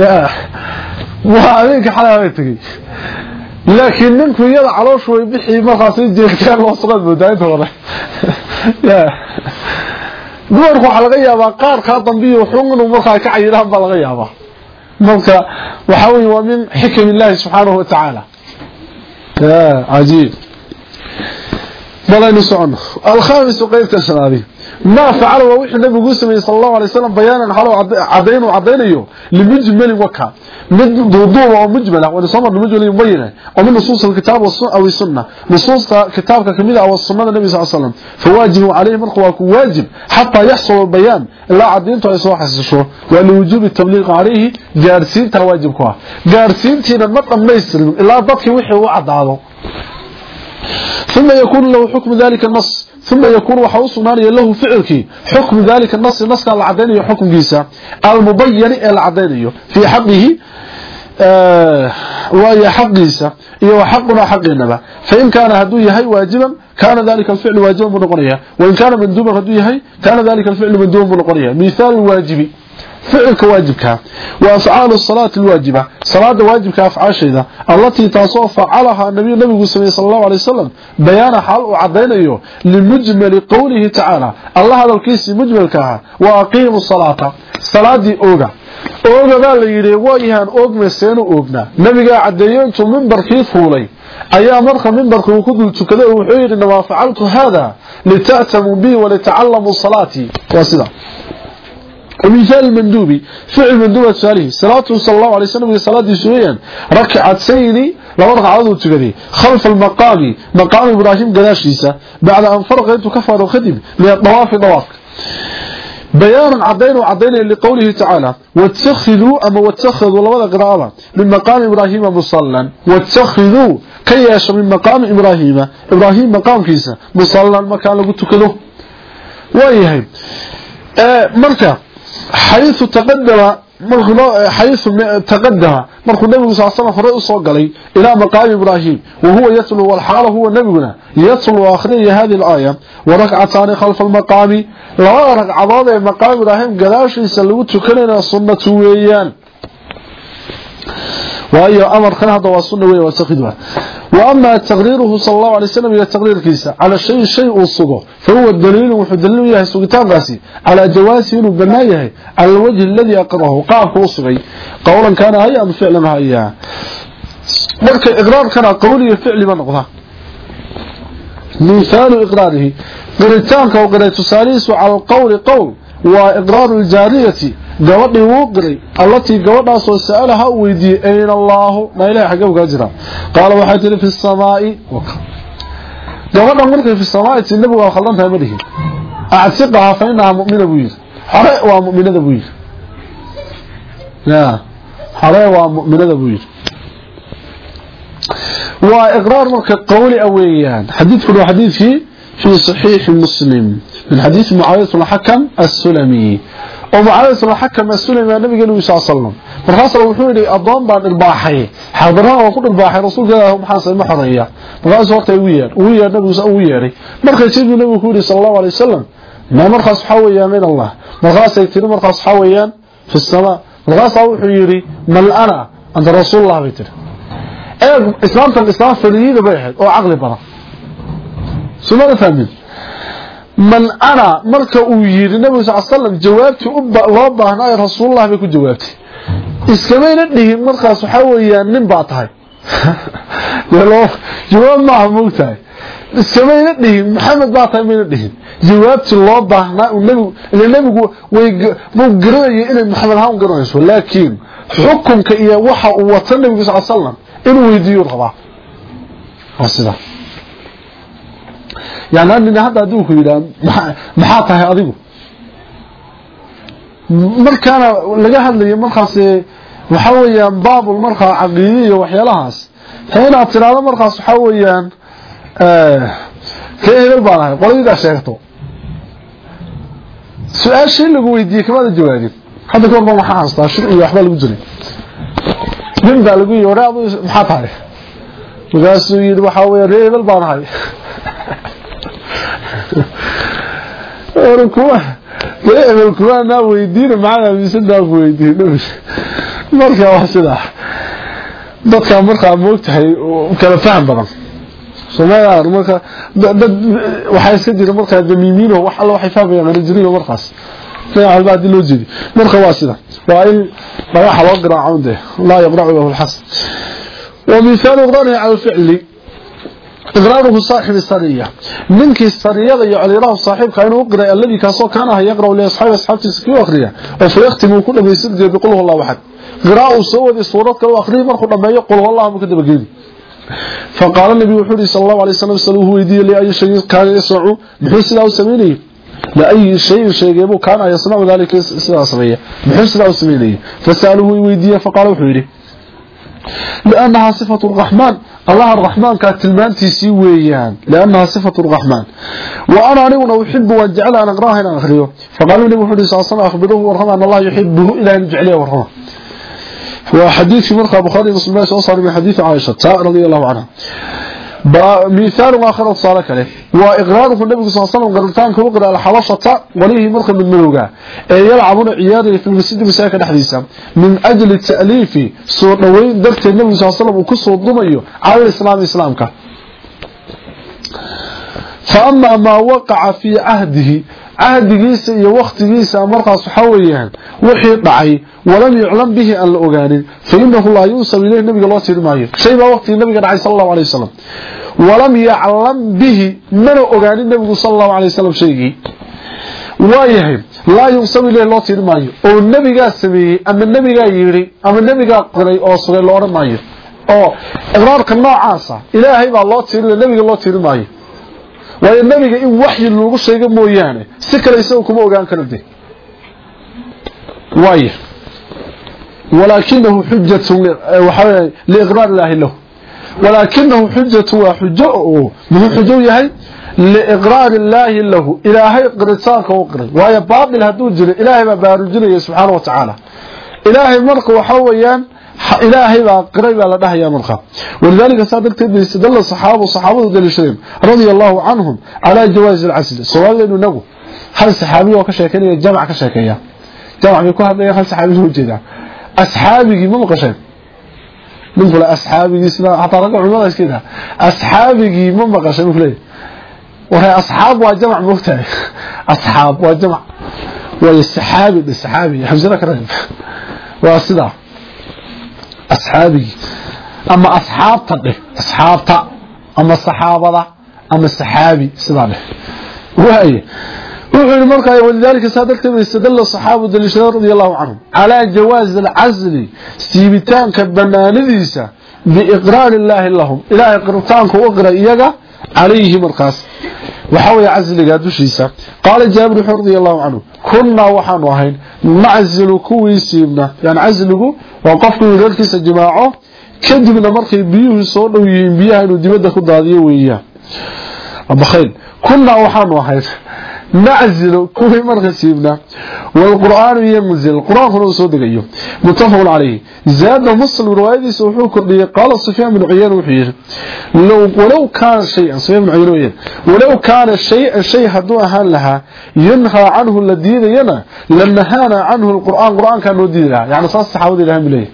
Ya waa adinka xalaa tagay laakiin ninku iyada calooshu way bixii markaas jeegtaan loo socod moodaayinta hore ya dumarku waxaa laga yaabaa qaarkaa dambiyo wuxuu inuu markaa ka cayiraan baa laga yaabaa. Marka waxa weeye waa min xikam illaahi subxaanahu watacaala cajiib. Balaynu socono alkhamisu qeybta shanaadi ما فعل وحي النبي سمي صلى الله عليه وسلم بيانا حلو عدين وعدينيو لمجمل وكا. مد موضوع ومجمل ولصمد مجمل يبين ومن نصوص الكتاب والسنة أو السنة. نصوص كتاب كميده أو السنة النبي صلى الله عليه وسلم. فواجب عليه من قواك واجب. حتى يحصل البيان. لا عدينته يسو حسشو حسسو وان وجوب التبليغ عليه جارسين جارسينته واجبك تي ما قميس إلا dadkii wixii uu ثم يكون له حكم ذلك النص ثم يكون وحوص ناري له فعلك. حكم ذلك النص النص قال العديني حكم جيسا. المبين العديني في حقه آه وهي حق إيه حقنا حق النبا فإن كان هدو يهي واجبا كان ذلك الفعل واجبا بنقرية. وإن كان مندوبا هدو يهي كان ذلك الفعل مندوبا بنقرية. مثال الواجب ficilka waajibka wa afcaalu salaati alwaajiba. Salaada waajibka afcaasheeda allatii taasoo facalaha nabiyu nabigu sameeyey sallallahu alayhi wasallam bayaana xal uu cadaynayo limujmali qowlihi tacaala allah hadalkiisii mujmalka ahaa wa aqiimu salaata. Salaadii ooga. Ooga baa la yidhi waayahaan oogmayseenu oognaa nabigaa caddeeyo intuu mimbarkii fuulay. Ayaa marka mimbarka uu ku dul tukaday wuxuu yidhi namaa facaltu haada lita'tamuu bi walitacallamuu salaatii ومثال المندوبي فعل مندوب الثالث صلاة صلى الله عليه وسلم هي صلاة سويا ركعة سيدي لو ركعته تغني خلف المقام مقام إبراهيم قداشيسة بعد أن فرغت كفر وخدم. من الطواف طواف. بيان عدين وعدين لقوله تعالى واتخذوا أما واتخذوا لولا قراءة من مقام إبراهيم مصلا واتخذوا. كياش من مقام إبراهيم؟ إبراهيم مقام كيسا؟ مصلا مكان قلت كذو وإيهي أه، مركب. xayisu taqadama markuu eh, xayisu taqadama markuu nabigu sallallahu alayhi wasallam hore u soo galay ila maqaam ibraahim wa huwa yatlu wal xaala huwa nabiguna yatlu akhriya hadhihi al-aya wa rak'atan khalf al-maqam la rak'adood ee maqaam ibraahim gadaashiisa lagu tukanayna sunnatu weeyaan. وأي أمر كان كانها دواصلنا ويواتقدها وأما تقريره صلى الله عليه وسلم إلى تغرير كيسا على الشيء الشيء أصده فهو الدليل وحدلل إياه سكتان راسي. على جواسه وقنايه على الوجه الذي أقره. قاف أصغي قولا كان هيا فعلا هيا ملك إقرار كان قولي فعل من أقضى مثال إقراره. قريتانك وقريت ساليس على القول قول وإقرار الجارية gabadhii wuu qiray allatii gabadhaasoo sa'alaha u weydiiyey ayna allaahu ma ilahay xagee ugaa jiraa qaala waxay tihi fi samaa'i gabadhan markay fi samaa'i tii nabigu waa khaldan tahay ma dhihin actiqaha fa inahaa mu'mina buu yidhi hore waa mu'minada buu yidhi ya hore waa mu'minada buu yidhi waa iqraar marka qawli a weeyaan xadiidkuna waa xadiidkii fi saxiixi muslim min xadiisi mucaawiyat alxakam assulami oo mucaawiyat alxakam assulami aa nabigeena wi sal slam markaasna wuxuu yidhi addoon baan dhirbaaxay xaqdaraan waan ku dhirbaaxay rasuulka ilaah maxaase ma xoreeya markaasu horta ugu yeedh ugu yeedh nabigu ugu yeedhay. Markay sidii nabigu ku yidhi sala allahu alay wasalam ma markaas waxaa weeyaan min allah. Markaasay tiri markaas waxaa weeyaan fi samaa markaasaa wuxuu yidhi mal ana anta rasuulullah bay eeg islaamtan islaam ahayd oo caqli badan. Sumada fahmin man ana marka uu yidhi nabigu sal slam jawaabtii loo baahnaa ee rasuulullah bay ku jawaabtay. Iskamayna dhihin markaas waxaa weeyaan nin baa tahay. Jawaab maaha moogtahay iskamayna dhihin maxamed baa tahay mayna dhihin. Jawaabtii loo baahnaa nabigu ila nabigu way muu garanayay inay maxamed ahaan garanayso laakiin xukunka iyo waxa uu wata nabigu sal slam inuu weydiiyo rabaa yani anina hadda hadduu ku yidhaha maxaa tahay adigu? Markaana laga hadlayo markaas waxaa weeyaan baabul markaa caqiidi iyo waxyaalahaas. He inaad tiraahdo markaas waxaa weeyaan kee hebel baan ahay. Qoladiidaa sheegto. Su'aashii lagu weydiiyey kamaada jawaabin hadda kahor baa maxaa haystaa shir iyo waxbaa lagu jiray nin baa lagu yii ware adu maxaa tahay? Markaasuu yidhi waxaa weya ree hebel baan ahay kuwaanaa weydiina maxaa aaminsanaa ku weydiin. Marka waa sidaa dadkaa markaa moogtahay kala faham badan. Soomaalia marka dad waxaa iska jira markaa damiimiino wax alla waxay fahmayaan ana jirin markaas. Walba haddii loo jeedi. Marka waa sida waa in dhagaxa loo garaaco de laa yaqracu lahu lxasan إقراره صاحب السرية. منك السرية يعليره صاحب كأنه أقرأ الذي كسو كان يقرأ لأصحاب أصحاب تسكيه أخريه وفيختم كل ما يسد بقوله الله واحد إقراره سوى بصورة كأنه أخرية مرخو لما يقول الله مكذب قيد فقال النبي وحوري صلى الله عليه وسلم صلى الله لأي شيء كان يسعه بحيث له سميني. لأي شيء شيء يقول كان يسمع ذلك سميني بحيث له سميني. فسأله ويديه فقال وحوري لأنها صفة الرحمن. الله الرحمن كانت تلمانتي سيويان لأنها صفة الرحمن. وأنا أنا أحب وأن أن أقراها إلى أخريه فقالوا لي محمد صلى الله عليه وسلم أن الله يحبه إلى أن يجعله ورحمه وحديث في مرقى بخاري مسلم الله صلى من حديث عائشة رضي الله عنها. مثال آخر صار كله. وإقراره النبي صلى الله عليه وسلم قرطان كوقر الحبشة وليه مرخ من ملوغا يلعبون عيادة في المسجد مساكن حديثا من أجل التأليف صور نوين درت النبي صلى الله عليه وسلم وكسر الضمي على الإسلام إسلامك. فأما ما وقع في عهده cahdigiisa iyo wakhtigiisa markaas waxa weeyaan wixii dhacay walam yuclam bihi aan la ogaanin fa inahu laa yunsab ileyh nabiga loo tirmaayo shay baa waqtigii nabiga dhacay sal allahu alay walam yaclam bihi mana ogaanin nabigu sal allahu alay wasalam shaygii waayahay laa yunsab ileyh loo tiiri oo nebigaa sameeyey ama nebigaa yidhi ama nebigaa diray oo sugay lo odhan oo iqraarka noocaasa ilaahay baa loo tiirina nebiga loo tiiri waayo nabiga in waxyi loogu sheego mooyaane si kale isaga kuma ogaan karo de waaya walaakinahu xujatun waxa liiqraar illaahi lahu. Walaakinahu xujatu waa xujo oo muxuu xujo yahay? Liiqraar illaahi lahu. Ilaahay qiritaanka u qiray. Waayo baatil hadduu jiro ilaahay baa baarujinaya subxaana wa tacaala. Ilaahay marka waxa weeyaan ilaahay baa qiray baa la dhahayaa marka. Walidaalika saadalteed bay istadalla saxaabo saxaabadu daliishadeen. Radia allahu canhum calaa jawaazi alcasli soomaalideenu inagu hal saxaabiy oo ka sheekeynaya jamac ka sheekeeya. Jamac bay ku hadlayaan hal saxaabiy loo jeedaa asxaabigii ma maqasheen ninku le asxaabigiisna hataa ragga culimada iska yidhaha asxaabigii ma maqasheen ninku leeyahy waray asxaab waa jamac moogtahay asxaab saxaabi saxaabi asxaabigii ama asxaabta dheh asxaabta ama saxaabada ama saxaabi sidaa dheh. Waaye wuxuu yidhi markaa walidaalika saa darteed istadalla saxaabu daliishada radi allahu canhum calaa jawaazi alcasli siibitaanka banaanadiisa biiqraari illaahi lahum. Ilaahay qiritaanka u qiray iyaga calayhi markaas waxa weeye casligaa dushiisa. Qaala jaabir wuxuu radi allahu canhu kunnaa waxaanu ahayn naczilu kuwii siibna. Yani casligu waa qofku inuu reerkiisa jimaaco kadibna markay biyuhu soo dhow yihiin biyaha inuu dibadda ku daadiyo weeyaan bakayl kunnaa waxaanu ahayn marka siibna waalqur'aanu yanzil qur'aankuna uu soo degayo muttafaqun calayhi zaada muslim riwaayadiisa wuxuu kordhiyey qaala sufyaan bin cuyaan wuxuu yidhi walow kaana shayan sufyaan bin cuyaan weyaan walow kaana shay-an shay hadduu ahaan lahaa yanhaa canhu la diidayana lanahaana canhu lqur'aan qur'aankaa noo diidi lahaa yani saas saxaabada ilahan bu leeyahy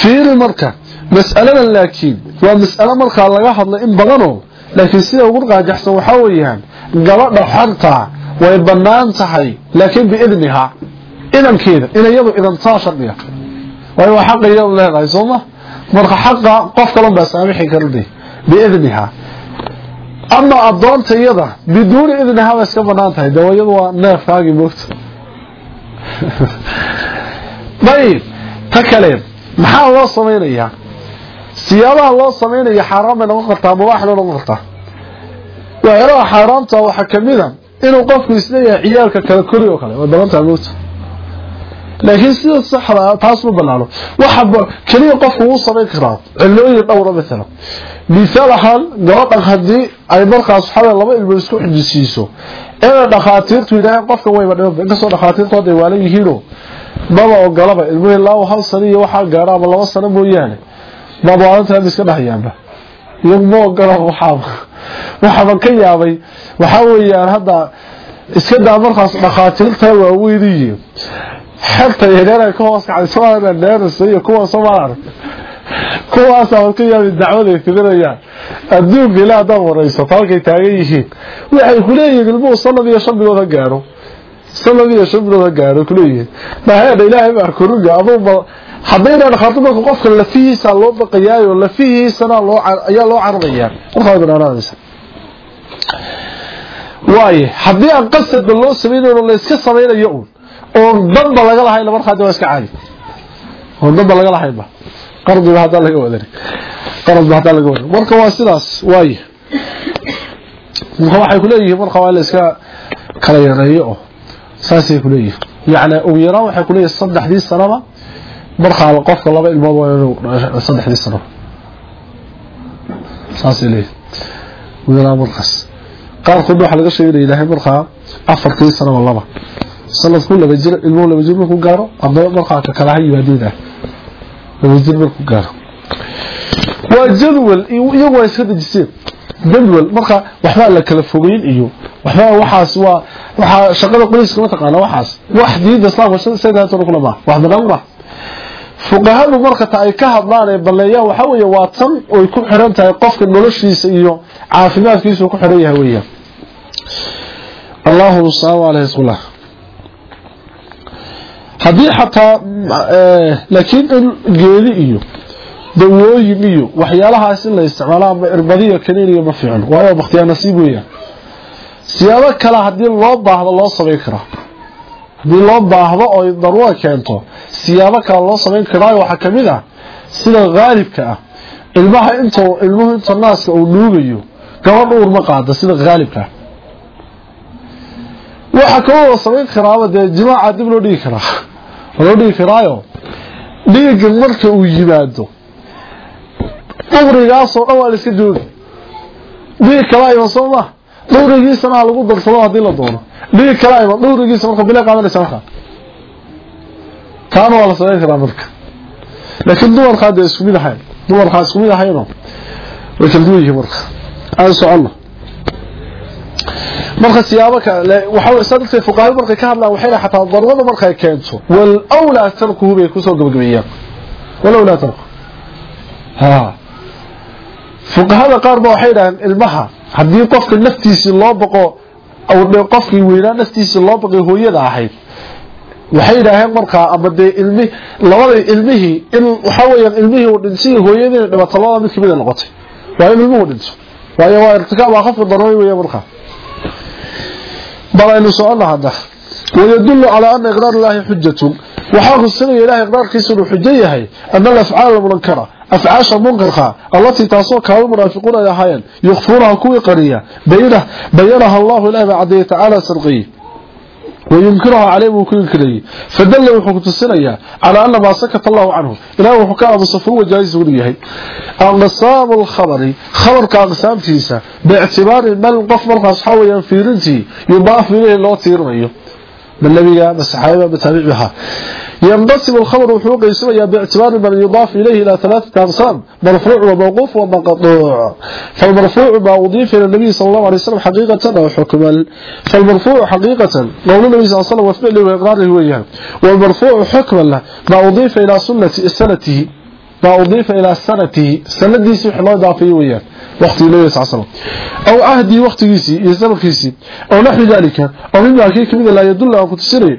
fiiri marka mas'aladan laakiin waa mas'alo markaa laga hadlay in badanoo laakiin sida ugu raajaxsan waxaa weeyaan gabadha xorta way bannaan tahay laakiin biidnihaa idankeeda in iyadu idantaa shardiga waayo waa xaqa iyadu leedahay sooma marka xaqa qof kalon baa saamixi karade biidnihaa ama addoonta iyada biduuni idnihaa bay iska bannaan tahay dawa iyadu waa neefkaagii moogta dayib ta kale maxaa loo samaynayaa siyaabaha loo samaynaya xaaraan bay noqon kartaa mubaaxna noqon kartaa. Waxyaalaha xaaraamta waxaa ka mid inuu qofku is leeyahay ciyaalka kale kori oo kale waa dabantaa moogta laakiin sida saxda taas ma banaano. Waxa kaliya qofku uu samayn karaa. Cilooyin dhowra maalan. Misaal ahaan gabadhan haddii ay markaas waxaa laba ilmo isku xijisiiso inay dhakhaatiirtu yidhaaheen qofka wayba dhiman inkastoo dhakhaatiirtu hadday waalan yihiinoo maba ogolaba ilmuhu ilaa hal sano iyo waxaa gaadho ama laba sano mooyaane babaalantaada iska dhahayaanba iyagu ma waxaaba waxaaban ka yaabay. Waxaa weeyaan hadda iska daa markaas dhakhaatiirta waaweyniyi xerta yareer ka hoos kacday somaaliland neerasa iyo kuwa soomaali kuwaasaa ka yaabay dacwaday fidinayaan adduunka ilaa haddaad waraysato halkay yihiin. Waxay kuleeyihiin ilmuhu sanad iyo shan bilood ha gaadho sanad iyo shan bilood ha gaadho kuleeyihiin ilaahay baa koruga aduuba haddayna dhakhaati marka qofka lafihiisa loo baqayaayo lafihiisana ayaa loo cararayaa markaa banaanaanaysa waaye haddii aan qasadba loo samaynayn la iska samaynayo uun oo danba laga lahayn markaa waa iska caadi. Oo danba laga lahaynba qardiba haddaa laga wadan. Qaradba haddaa laga wadan. Marka waa sidaas waaye. Marka waxay kuleeyihiin marka waa la iska kala yareeyo oo saasay kuleeyihiin yacni ugu yaraan waxay kuleeyihin saddexdii sanaba مرخى على قفك الله بإن بابا صدح لي صنف صاص إليه وذلا مرخص قال خذ نوح لقشة إليه إلهي مرخى أفر كي صنف الله صنف كل بجر المو لبجر قارو قاروا أبدا مرخى ككلاهي يهدينا لبجر منكم قاروا وجدول إيوه يسد جسيم جدول مرخى وحباء لك لفوقين إيوه waxaa waxaa waxaa shaqada qoliska ma taqaan waxaas. Wax diida saaf waxa sidaa toro kulaba waxa daran waxa fuqahadu marka ta ay ka hadlaan ee baleeyaan waxa weeye waa tan oo ku xiran tahay qofka noloshiisa iyo caafimaadkiisa ku xiran yahay weeyaan Allahu subhanahu wa ta'ala haddii xataa laakiin in geedi iyo dawooyin iyo waxyaalahaas in la isticmaalo ama irbadiyo kaniiniga ma fiicno waayo waqtiga nasiib weeyaan siyaabo kale haddii loo baahdo loo sameyn karo haddii loo baahdo oo daruuro keento siyaabo kale loo sameyn karaa waxa ka mid ah sida gaalibka ah. Ilmaha inta ilmuhu inta naaska uu nuugayo gabadh uur ma qaado sida gaalibka waxa kaloo sameyn karaa dee jimaaca dib loo dhigi karaa. Loo dhigi karaayo dhiigga marka uu yimaado. Dhurigaasoo dhan waa la iska joogi. Dhiig kala iman soo ma dhurigiisana ha lagu darsado haddii la doono. Dhiig kala iman dhurigiisa marka bila qaadanaysa marka. Taana waa la karaa marka. Laakiin dumarkaa dee isku mid ahayn. Dumarkaa isku mid ahayno way kala duwan marka. Aan socono marka siyaabo kale waxa sadaqay fuqahaa markay ka hadlaan waxay xataa darwada markay keento. Wal awla tarkuhu bay ku soo gabagabeeyaan wal awla tarku. Ha fuqahada qaar ba waxay ilmaha haddii qofka naftiisii loo baqo qofkii weynaa naftiisii loo baqay hooyada ahayd waxay yidhaaheen markaa ama de ilmi labada ilmihii in waxa weeyaan ilmihii uu dhintay hooyadiina dhibato labada mid ka mid ah noqotay. Waa in ilmuhu dhinto. Waayo waa irtikaab khafi daruuri weeye markaa balaynu soconna hadda wayadullu calaa ana iqraar illaahi xujatun waxaa kusinaya ilahay iqraarkiisa inuu xujo yahay ana alafcaal munankara afcaasha munqarka allatii taasoo kaaba munaafiquun ay ahaayeen yukhfuunaha kuwii qariya bayanaha allahu ilahi baa cadeeye tacaala sarqiy wayunkiraha caleyh wuu ku inkirayey fadalla wuxuu kutusinayaa calaa ana maa sakata allahu canhu ilahi wuxuu ka aamusa furwa jaaisa unu yahay aqsaamu alkhabari khabarka aqsaamtiisa biictibaari man qof markaas waxaa weyaan fiirintii yubaafu ileyhi loo tiirinayo ma nebiga ma saxaababa ma taabici ahaa ينقسم الخبر وحقوق يسمى باعتبار من يضاف إليه إلى ثلاثة أقسام مرفوع وموقوف ومقطوع فالمرفوع ما أضيف إلى النبي صلى الله عليه وسلم حقيقة أو حكما. فالمرفوع حقيقة قول النبي صلى الله عليه وسلم وفعله وإقراره وإياه. والمرفوع حكما له ما أضيف إلى سنة سنته. baa udiifa ilaa sanatihi sanadiisii wax loo idaafeeyo weyaan waqtigii nabiga sal slam aw ahdii waqtigiisii iyo zamankiisii aw naxwi dalika aw mimaa kii ka mid laa yadulla aan kutusinayo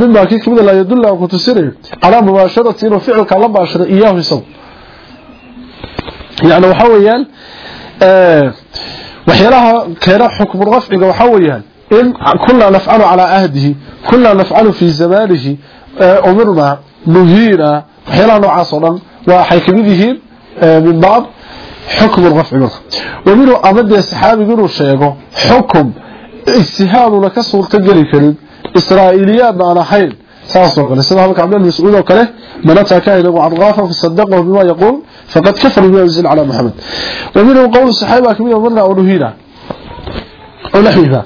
mimaa kii ka mid laa yadulla aan kutusinayo calaa mubaasharati inuu ficilka la baashiro iyaahu isagu. Yani waxaa weeyaan waxyaalaha keena xukmu rafciga waxaa weeyaan in kunaa nafcalu calaa ahdihi kunaa nafcalu fii zamaanihi umirna nuhiina waxyaalaha noocaas oo dhan وحي كمدهين آه، من بعض حكم الرفع مرة ومنه أمد السحاب منه الشيخ حكم السحاب لك صور تقلي كريم إسرائيليات معنا حين سأصدق لسنا هذا كعبنا المسؤول وكله. من أتاكاه لو عرغافا فصدقه بما يقول فقد كفر بما يزل على محمد. ومنه قول السحاب أكمل ومنه أولوهينا أو نحوها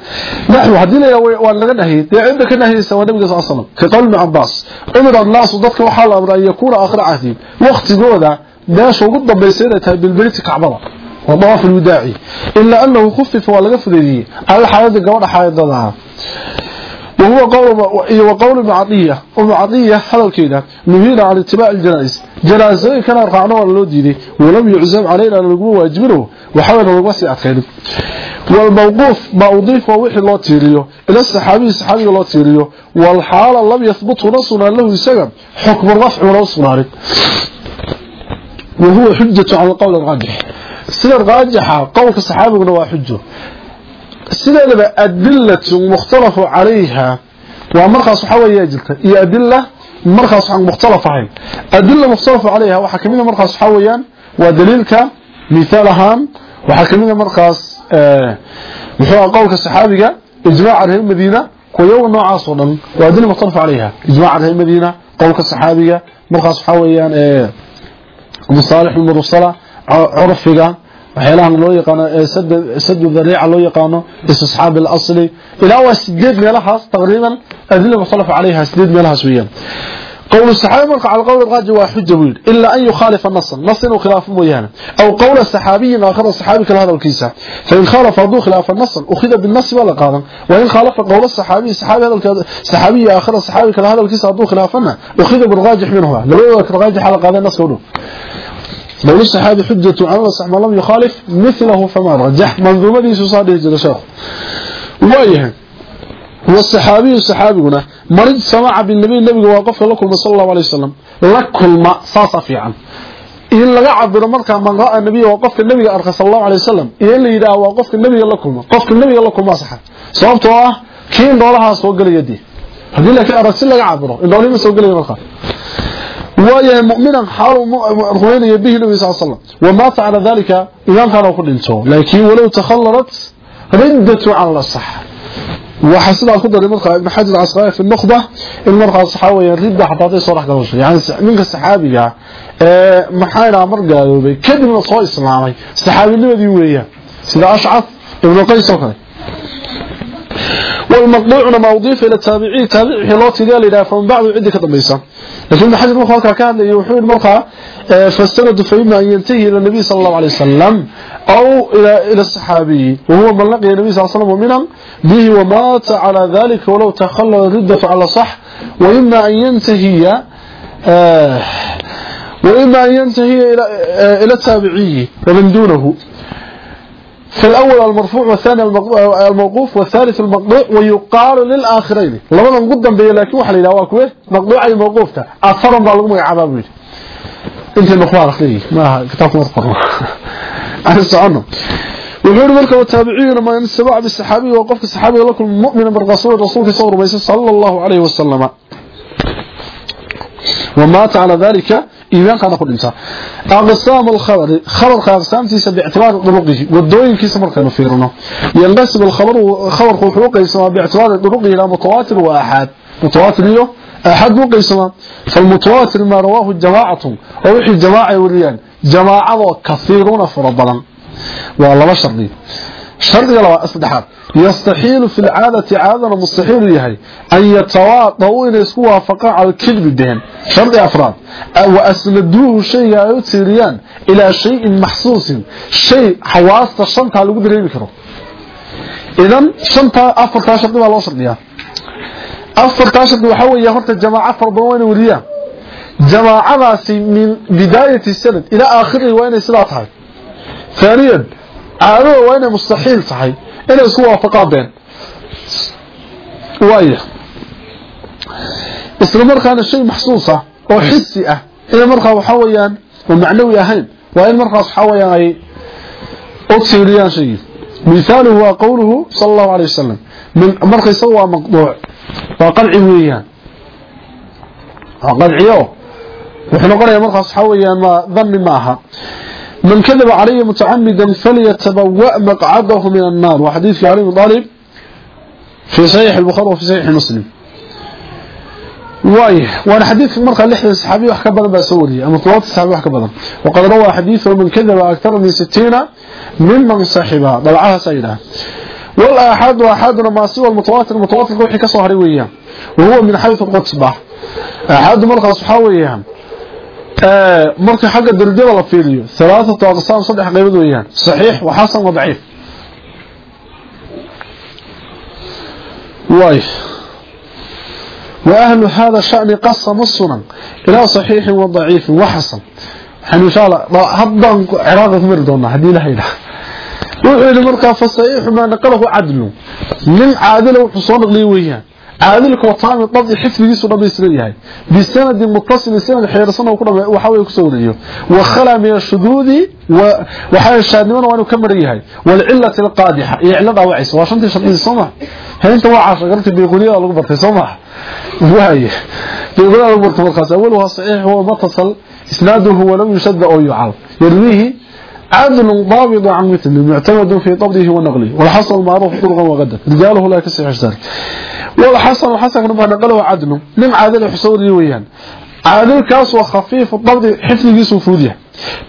نحو حدينا وان لغا نهي. دي عندك نهي سوى نبي صلى الله عليه وسلم. كقول ابن عباس. أمر الناس صدق وحال أمر أن يكون آخر عهدين وقت جوده داش ugu dambaysayna bilbilti kacbada وضعف الوداعي. إلا أنه خفف ولغ فريدي على حالة حياة حالة وهو قول وقول ابن عطية. ابن عطية هذا كده نهينا عن اتباع الجنائز. جنائزين كان رقعنا ولا ولم يعزم علينا أن نقوم واجبره وحاول أن نقوم والموقوف ما أضيف ووحي الله تيريو. إلى السحابي السحابي الله تيريو. والحال لم يثبت نصنا له يسجم حكم الرفع ونصنا وهو حجة على القول الراجح. سيدة الراجحة قول الصحابة هو حجة. سيدة أدلة مختلف عليها ومرخص صحابة يجلت. هي أدلة مرخص مختلف عليها أدلة مختلف عليها وحكمين مرخص صحابيا ودليلك مثالها وحكمين مرخص Eh, muxuu qowlka saxaabiga ijmaac reer madiina kuwa noocaas oo dhan waa dil mutarf alayha ijmaac reer madiina qowlka saxaabiga markaas waxa weeyaan eh, ee musaalix mursala urfiga waxyaalaha loo yaqaano eh, sad sad dhariica loo yaqaano istisxaab al-asli ila waa sideed meelahaas taqriban adil mutarf alayha sideed meelahaas weeyaan. قول الصحابي مرق على قول الراجي وحجة ويل إلا أن يخالف النص. النص إنه خلاف ميانا أو قول الصحابي آخر الصحابي كالهذا الكيسة. فإن خالف أرضو خلاف النص. أخذ بالنص ولا قادم وإن خالف قول الصحابي الصحابي هذا الصحابي آخر الصحابي كالهذا الكيسة أرضو خلافنا أخذ بالراجح منه لو يوك الراجح على قادم النص قوله قول الصحابي حجة على الصحابي لم يخالف مثله فما رجح. منظومة دي سصاده جل شيخ هو الصحابي وصحابينا. مريض سماع بالنبي النبي وقف لكم صلى الله عليه وسلم. لكم صاصة في عام إذن لقى عبر مركا من رأى النبي وقف النبي أرخى صلى الله عليه وسلم. إذن اللي إذا وقف النبي لكم قف النبي لكم صحا. صحبتها كين دورها سوق يدي. هذه لك أرسل لك عبره إن دوري سوق اليدي مركا ويا مؤمنا حار مؤمنا يبيه النبي صلى الله عليه وسلم. وما فعل ذلك إذا كان أقول لكن ولو تخلرت ردت على الصحة. وحسد على الخضر مرقى ابن حجر العسقائي في النخبة. المرقى الصحاوي يريد حطاطي صراحة قلوش يعني منك الصحابي أه محايل كد من الصوي السماعي الصحابي اللي بدي يوليه سيدا أشعف ابن قيس وكذا والمقضوع ما أضيف إلى التابعي. تابعي حلوتي ذا لله فمن بعض عندي كتبيسا لكن ابن حجر مرقى كان يوحي المرقى فاستند فإما أن ينتهي إلى النبي صلى الله عليه وسلم أو إلى إلى الصحابي وهو من لقي النبي صلى الله عليه وسلم مؤمنا به ومات على ذلك ولو تخلى الردة على صح. وإما أن ينتهي آه وإما أن ينتهي إلى آه إلى التابعي ومن دونه. فالأول المرفوع والثاني الموقوف والثالث المقطوع ويقال للآخرين. لما نقدم به لكن وحل إلى واكوه مقطوع أي موقوفته أثرهم بالغم يعبابين إنت المخبار أخليه ما كتاب مذكر أنا استعنه وغير ذلك والتابعين ما ينسبع بالسحابي وقفك السحابي لكم مؤمنا بالرسول الرسول صور بيس صلى الله عليه وسلم. ومات على ذلك إيمان كان قد انسى أقسام الخبر خبر أقسام تيسا باعتبار طرقه والدوين كيسا مركا نفيرنا ينقسم الخبر خبر حقوق يسمى باعتبار طرقه إلى متواتر وأحد متواتر له أحد وقيسما فالمتواتر ما رواه الجماعة ووحي الجماعة والريان جماعة كثيرون فربلا والله ما شرطي شرطي لو أصدحات yastaxiilu fi lcaadati caadadana mustaxiilu yahay an yatawaadau inay isku waafaqaan cala alkidbi been shardi afraad. Wa asladuuhu shayga ay u tiiriyaan ilaa shayin maxsuusin. Shay xawaasta shantaa lagu dareemi karo. Idan shantaa afartaa shardi baa loo shardiyaa. Afartaa shardi waxaa weeye horta jamaaco fara badan waa inay weriyaan jamaacadaasi min bidaayati sanad ilaa aakhirihi waa inay sidaa tahay. Aaniyan caadada waa inay mustaxiil tahay inay isku waafaqaadeen. Waaya isla markaana shay maxsuusa ah oo xisi ah inay markaa waxaa weeyaan oo macnawi ahayn waa in markaas waxaa weeyaan ay u tiiriyaan shaygii. Waa qowluhu sala allahu alay wasalam marka waa maqduuc. Waa qanci weeyaan. Waa qanciyo wuxuu noqonayaa markaas waxaa weeyaan ma dhanni ma من كذب عليه متعمدا فليتبوأ مقعده من النار. وحديث في علي طالب في صحيح البخاري وفي صحيح مسلم. واي وأنا حديث مرقى لحظة الصحابي وحكى بدن بأسوري أما طوات الصحابي وحكى بدن وقد روى حديثه من كذب أكثر من ستين ممن صاحبها ضلعها سيدها والآحاد وآحادنا ما سوى المتواتر. المتواتر روحي كصهري وياه وهو من حيث القطبة أحد مرقى صحاويها مرقى حق الدرجة ولا فيديو؟ ثلاثة أقسام صدح قيمة وياه صحيح وحسن وضعيف. واي وأهل هذا الشأن قسم السنن إلى صحيح وضعيف وحسن. حين إن شاء الله هبا عراق ثمر دونا هدي لها إله. وإذا مركا فالصحيح ما نقله عدل. من عادل aadilku taami dadi xisbigiisu dhamaystiran yahay bisanadin mutasil sanad xeersan oo ku dhamay waxa way ku soo wariyo wa khala min shuduudi wa waxa shaadnimada waa inuu ka marin yahay wal illati al qadiha ilada wacis waa shantii shaqadii soma heenta waxa shaqadii biquliyada lagu bartay soma waay biquliyada lagu bartay markaas awalha sahih wa mutasal isnaduhu wa lam yushad aw yu'al yarwihi عدل ضابط عن مثل معتمد في طبعه ونقله والحصل معروف طرقا وغدا رجاله لا كسح ذلك لو حصل وحصل ربنا قالوا عدل لم عادل حصول ويان عادل كاس وخفيف الضبط حفل يسو فوديا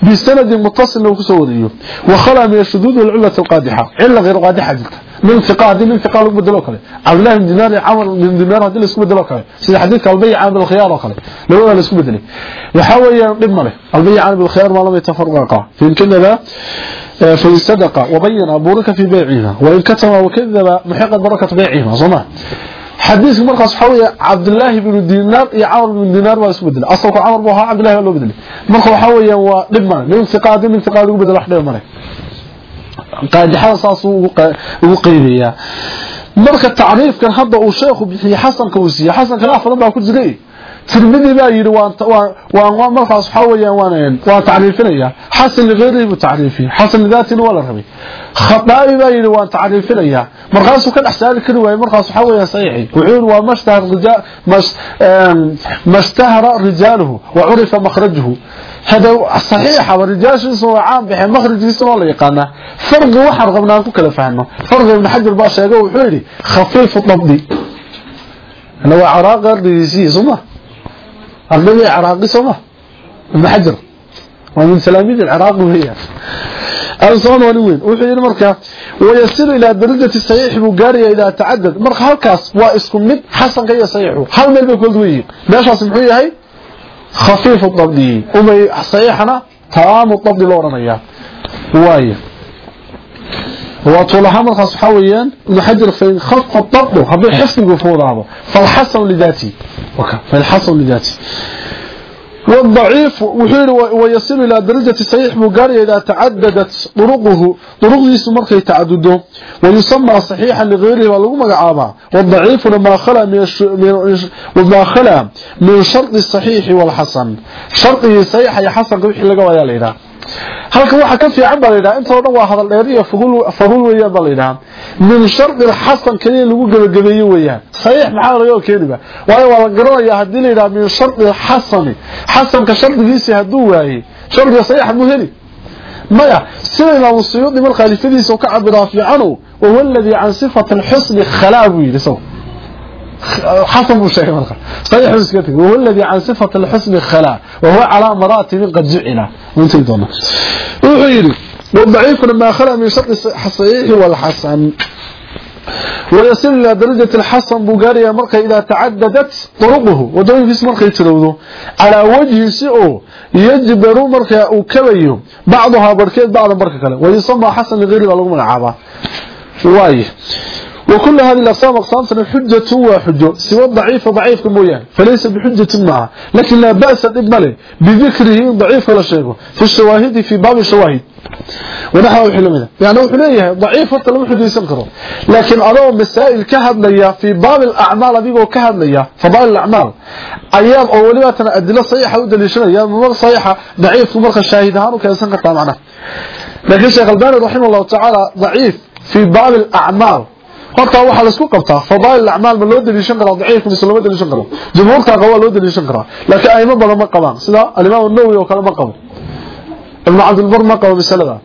بسند متصل لو كسوديو وخلا من الشدود والعلة القادحة. علة غير قادحة جدا. من ثقاء دين من ثقاء لقب دلوك عليه عبد الله من دينار عمر من دينار هذه اللي سكوب دلوك عليه سيد حديث البيع عام بالخيار وقال لو هذا اللي سكوب دلوك وحاول ينقم له البيع عام بالخيار ما لم يتفرق. فإن كنا لا في الصدقة وبين بورك في بيعها وإن كتم وكذب محق البركة بيعها صمع حديث مرقص حوية عبد الله بن دينار يا عمر بن دينار waa isku bedel asalku Umar buu ahaa Abdullah loo bedel marka waxa weeyaan waa dib mar nin siqaad min siqaad ugu bedel wax dheer maray qaadixada saas ugu qeybiya marka taariifkan hadda uu sheekhu bixiyo xasanka ترمذي لا يروان وان وان مرخص حويا وانين وان يا حسن لغيره بتعريفي حسن ذات ولا ربي خطائي لا يروان تعريفنا يا مرخص كان احسان كل وهي مرخص صحيحي صحيح وعين ومشتهر اشتهر رجال ما اشتهر رجاله وعرف مخرجه هذا صحيح ورجال سو عام بحي يسمى الله يقانا فرق وحر غبنا كلا فهمنا فرق ابن حجر الباشا يقول حيري خفيف الضبط أنا وعراق ديسي صمه caraaq ardisi suma arday caraaqi suma ibn hajar waa min salaamid العراق وهي أرسل ونوين وحير مركا ويصل إلى درجة الصحيح بوغاريا إذا تعدد مركا هالكاس واسكم مد حسن كي صحيحه هل ميل بكل دوي ماشي سمحوية هاي خفيف الضبط ومي صحيحنا تمام الضبط لورنيا واي وطولها مرخص حويا نحجر في خف الضبط هذا حفظ فوق هذا. فالحسن لذاتي فالحسن لذاتي والضعيف ويصل إلى درجة صحيح مقارية إذا تعددت طرقه. طرقه مرخي تعدده. ويسمى صحيحا لغيره ولو مقعابا والضعيف لما خلى من, وما من شرط الصحيح والحسن. شرطه صحيح يا حسن قبح لقوا يا لينا halka waxa ka fiican baa leeyahay inta dhan waa hadal dheer iyo fugul fahul weeyaan baa leeyahay min shart al-hasan kaliya lagu gabagabeeyo weeyaan. Saxiix maxaa laga keenayba waayo waa la garanayaa haddii la yiraahdo min shart al-hasan hasan ka shartigiisa haduu waayay shartiga saxiix muu heli. Maya sida imaam suyuudi mar khalifadiisa ka cabiraa fiicano wa huwa alladhi an sifat al-husn khalabu yiriso حسن الشيء مرخى صحيح مسكتك وهو الذي عن صفة الحسن الخلاء وهو على مراتب قد جعل من تلدونه وغيره والضعيف لما خلى من شرط الصحيح والحسن ويصل إلى درجة الحسن بوغاريا مرقى إذا تعددت طرقه ودوي في مرقى يتلوذه على وجه سئو يجبر مرقى وكبيه بعضها بركات بعض بركة كلا ويسمى حسن لغيره ولغم العابة وايه وكل هذه الأقسام أقسام حجة وحجة سوى الضعيف ضعيف كمويان فليس بحجة معه لكن لا بأس ابن بذكره ضعيف ولا شيء في الشواهد في باب الشواهد ونحو حلمنا يعني وحليه ضعيف حتى لم يحد يسنكره لكن أروا مسائل كهد ليا في باب الأعمال أبيقوا كهد ليا فضائل الأعمال أيام أولياتنا أدلة صحيحة ودليشنا أيام مر صحيحة ضعيف ومرخ الشاهدان وكان يسنكر معنا لكن الشيخ الباني رحمه الله تعالى ضعيف في باب الأعمال horta waxa la isku qabtaa fadaa'il a'maal ma loo daliishan karaa daciif mise lama daliishan karo. Jumhuurta loo daliishan karaa. Laakiin ayma badan ma qabaan. Sida al-Imam an-Nawawi oo kale ma qabo Ibn Abd al-Barr ma qabo misalada.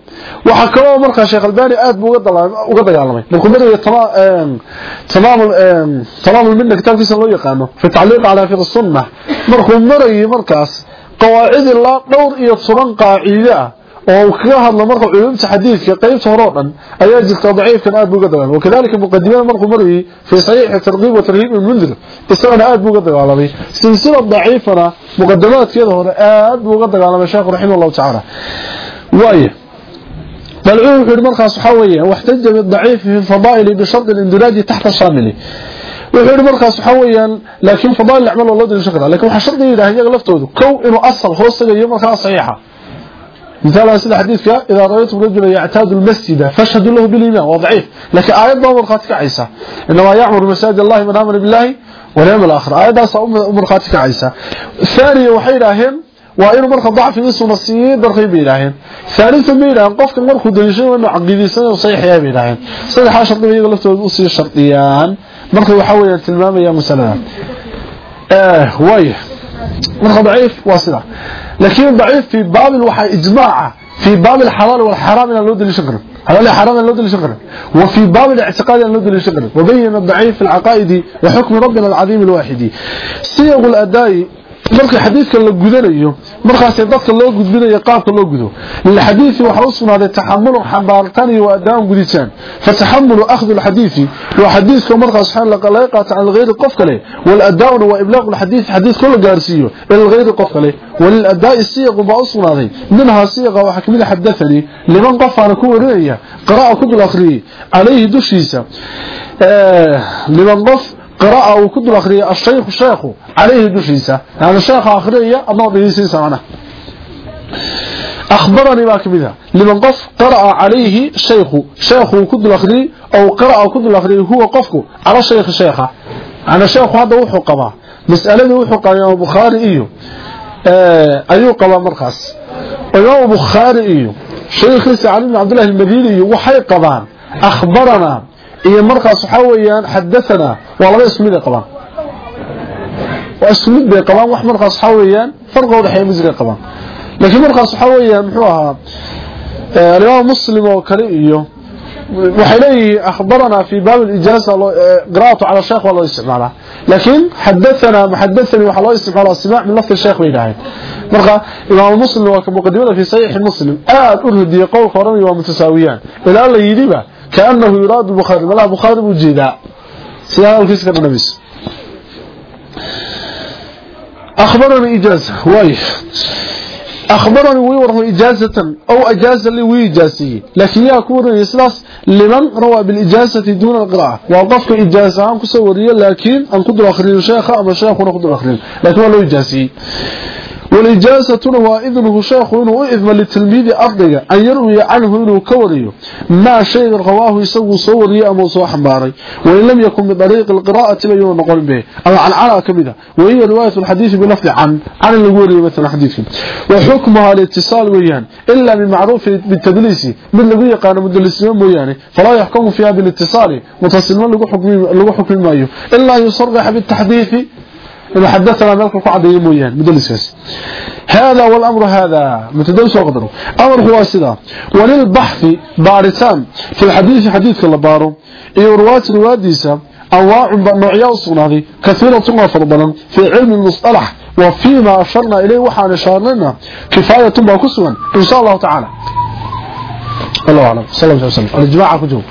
Waxa kale marka Sheikh Albani aad buu uga dagaalamay. Markuu marayo tamaam tamaam tamaam kitabkiisa loo iyo وكلها اللي مرقوا علمت حديث قيمت هرونا أيها جلتا ضعيف كان آدبو قدران وكذلك مقدمان مرقوا مرقوا في صحيح ترغيب والترهيب من منذر إستغن آدبو قدران على ذي سلسلة ضعيفنا مقدمات كذا هنا آدبو قدران على مشاق رحمه الله تعالى وأيه فالعوم في المرقى صحوية واحتج بالضعيف في الفضائل بشرط الاندلاجي تحت الشاملي وحير مركا صحويا لكن فضائل الأعمال والله دين شكرا لكن حشرت إلى هذه غلفته كو إنه أصل خلصة جاية مركا صحيحة مثال هذا حديثك إذا رأيتم رجل يعتاد المسجد فاشهد له بالإيمان وضعيف لكن آية أمر خاتك عيسى. إنما يعمر مساجد الله من آمن بالله ونعم الآخر. آية أمر خاتك عيسى. الثاني يوحي هم وإن مرخ ضعف نصف نصير برخي بيلاهين ثالثا بيلاهين قفك مرخ دليشين وإنه عقيدي سنة وصيح يا بيلاهين سنة حاشر طبيعي غلفت ونصير شرطيان. مرخي وحاول إلى يا مسلمان آه ويه وايه مرخى ضعيف واصلة لكن ضعيف في باب الوحي إجماع في باب الحلال والحرام إلى اللود اللي شكرا حلال الحرام إلى اللود اللي شكرا وفي باب الاعتقاد إلى اللود اللي شكرا وبين الضعيف في العقائد وحكم ربنا العظيم الواحد سيغ الأداء marka xadiidka la gudanayo markaas dadka loo gudbinayo qaabka loo gudo xadiidki waxa uu sugnaaday taxamul xambaartan iyo adaan guditaan fataxamul akhd alhadith wa xadiidka markaas waxa la qalay qaata aan ghayr qof kale wal adaan wa iblaaq alhadith xadiid kullu gaarsiyo ila ghayr qof kale wal adaa siyaq ba sugnaaday minha siyaq waxa kamid xadathani liman qof aan ku warinaya qiraa'o ku dul akhriyi alayhi dushiisa ee liman qof qira'a uu ku dul akhriyo ashaykhu sheekhu calayhi dushiisa. Yani sheekha akhriyaya adoo dhegeysiisaana akhbarani baa ka mid ah. Liman qof qara'a calayhi shaykhu sheekhu ku dul akhriy aw qara'a ku dul akhriy huwa qofku ala shaykh sheekha ana sheekhu hadda wuxuu qabaa. Mas'alada wuxuu qabaa Bukhari iyo ee ayuu qabaa markaas. Imam Bukhari iyo Sheikh Sa'id ibn Abdullah al-Madini waxay qabaan akhbarana iyo markaas waxa weeyaan xadathana waa laba ismid ay qabaan waa ismid bay qabaan wax markaas waxa weeyaan farqooda waxay musiga qabaan laakiin markaas waxa weeyaan muxuu ahaa ee muslim oo kale iyo waxay leeyihiin akhbarana fi baab al-ijaza qiraa'atu ala shaykh wala isticmaala laakiin xadathana muhaddathani waxa loo isticmaala simaa' min lafzi shaykh baydahay marka imaam muslim waa ka muqaddimada fi sahih muslim aad u radiyo qowlka horan iyo mutasaawiyaan ila la yiriba كأنه يراد البخاري ولا بخاري وجيدا سيارة الكيس كان نبيس أخبرني إجازة واي أخبرني ويوره إجازة أو أجازة لي وإجازي لكن يكون يسلاس لمن روى بالإجازة دون القراءة وقفك إجازة عن كسورية لكن أن قدر أخرين شيخ أما شيخ ونقدر أخرين لكن ولو إجازي والإجازة هو إذنه شيخ إنه إذن للتلميذ أرضي أن يروي عنه إنه كوري ما شيء رواه يسوي صوري أم صوح باري وإن لم يكن بطريق القراءة ليون نقول به أو عن علاء كبدا وهي رواية الحديث بلفظ عن عن الغوري مثل حديث وحكمها الاتصال ويان إلا من معروف بالتدليس من لقية قال مدلسين وياني فلا يحكم فيها بالاتصال متصل لقو حكم لقو حكم مايو إلا يصرح بالتحديث إذا حدثنا ملك قعد يمويان مدلس هذا والأمر هذا متدلس وقدره أمر هو سدا وللبحث بارتان في الحديث حديث كلا بارو إيه روات رواديسة أنواع نوعية الصناعي كثيرة وفضلا في علم المصطلح وفيما أشرنا إليه وحان أشارنا كفاية باكسوا إن شاء الله تعالى الله أعلم صلى الله عليه وسلم الجماعة كجوب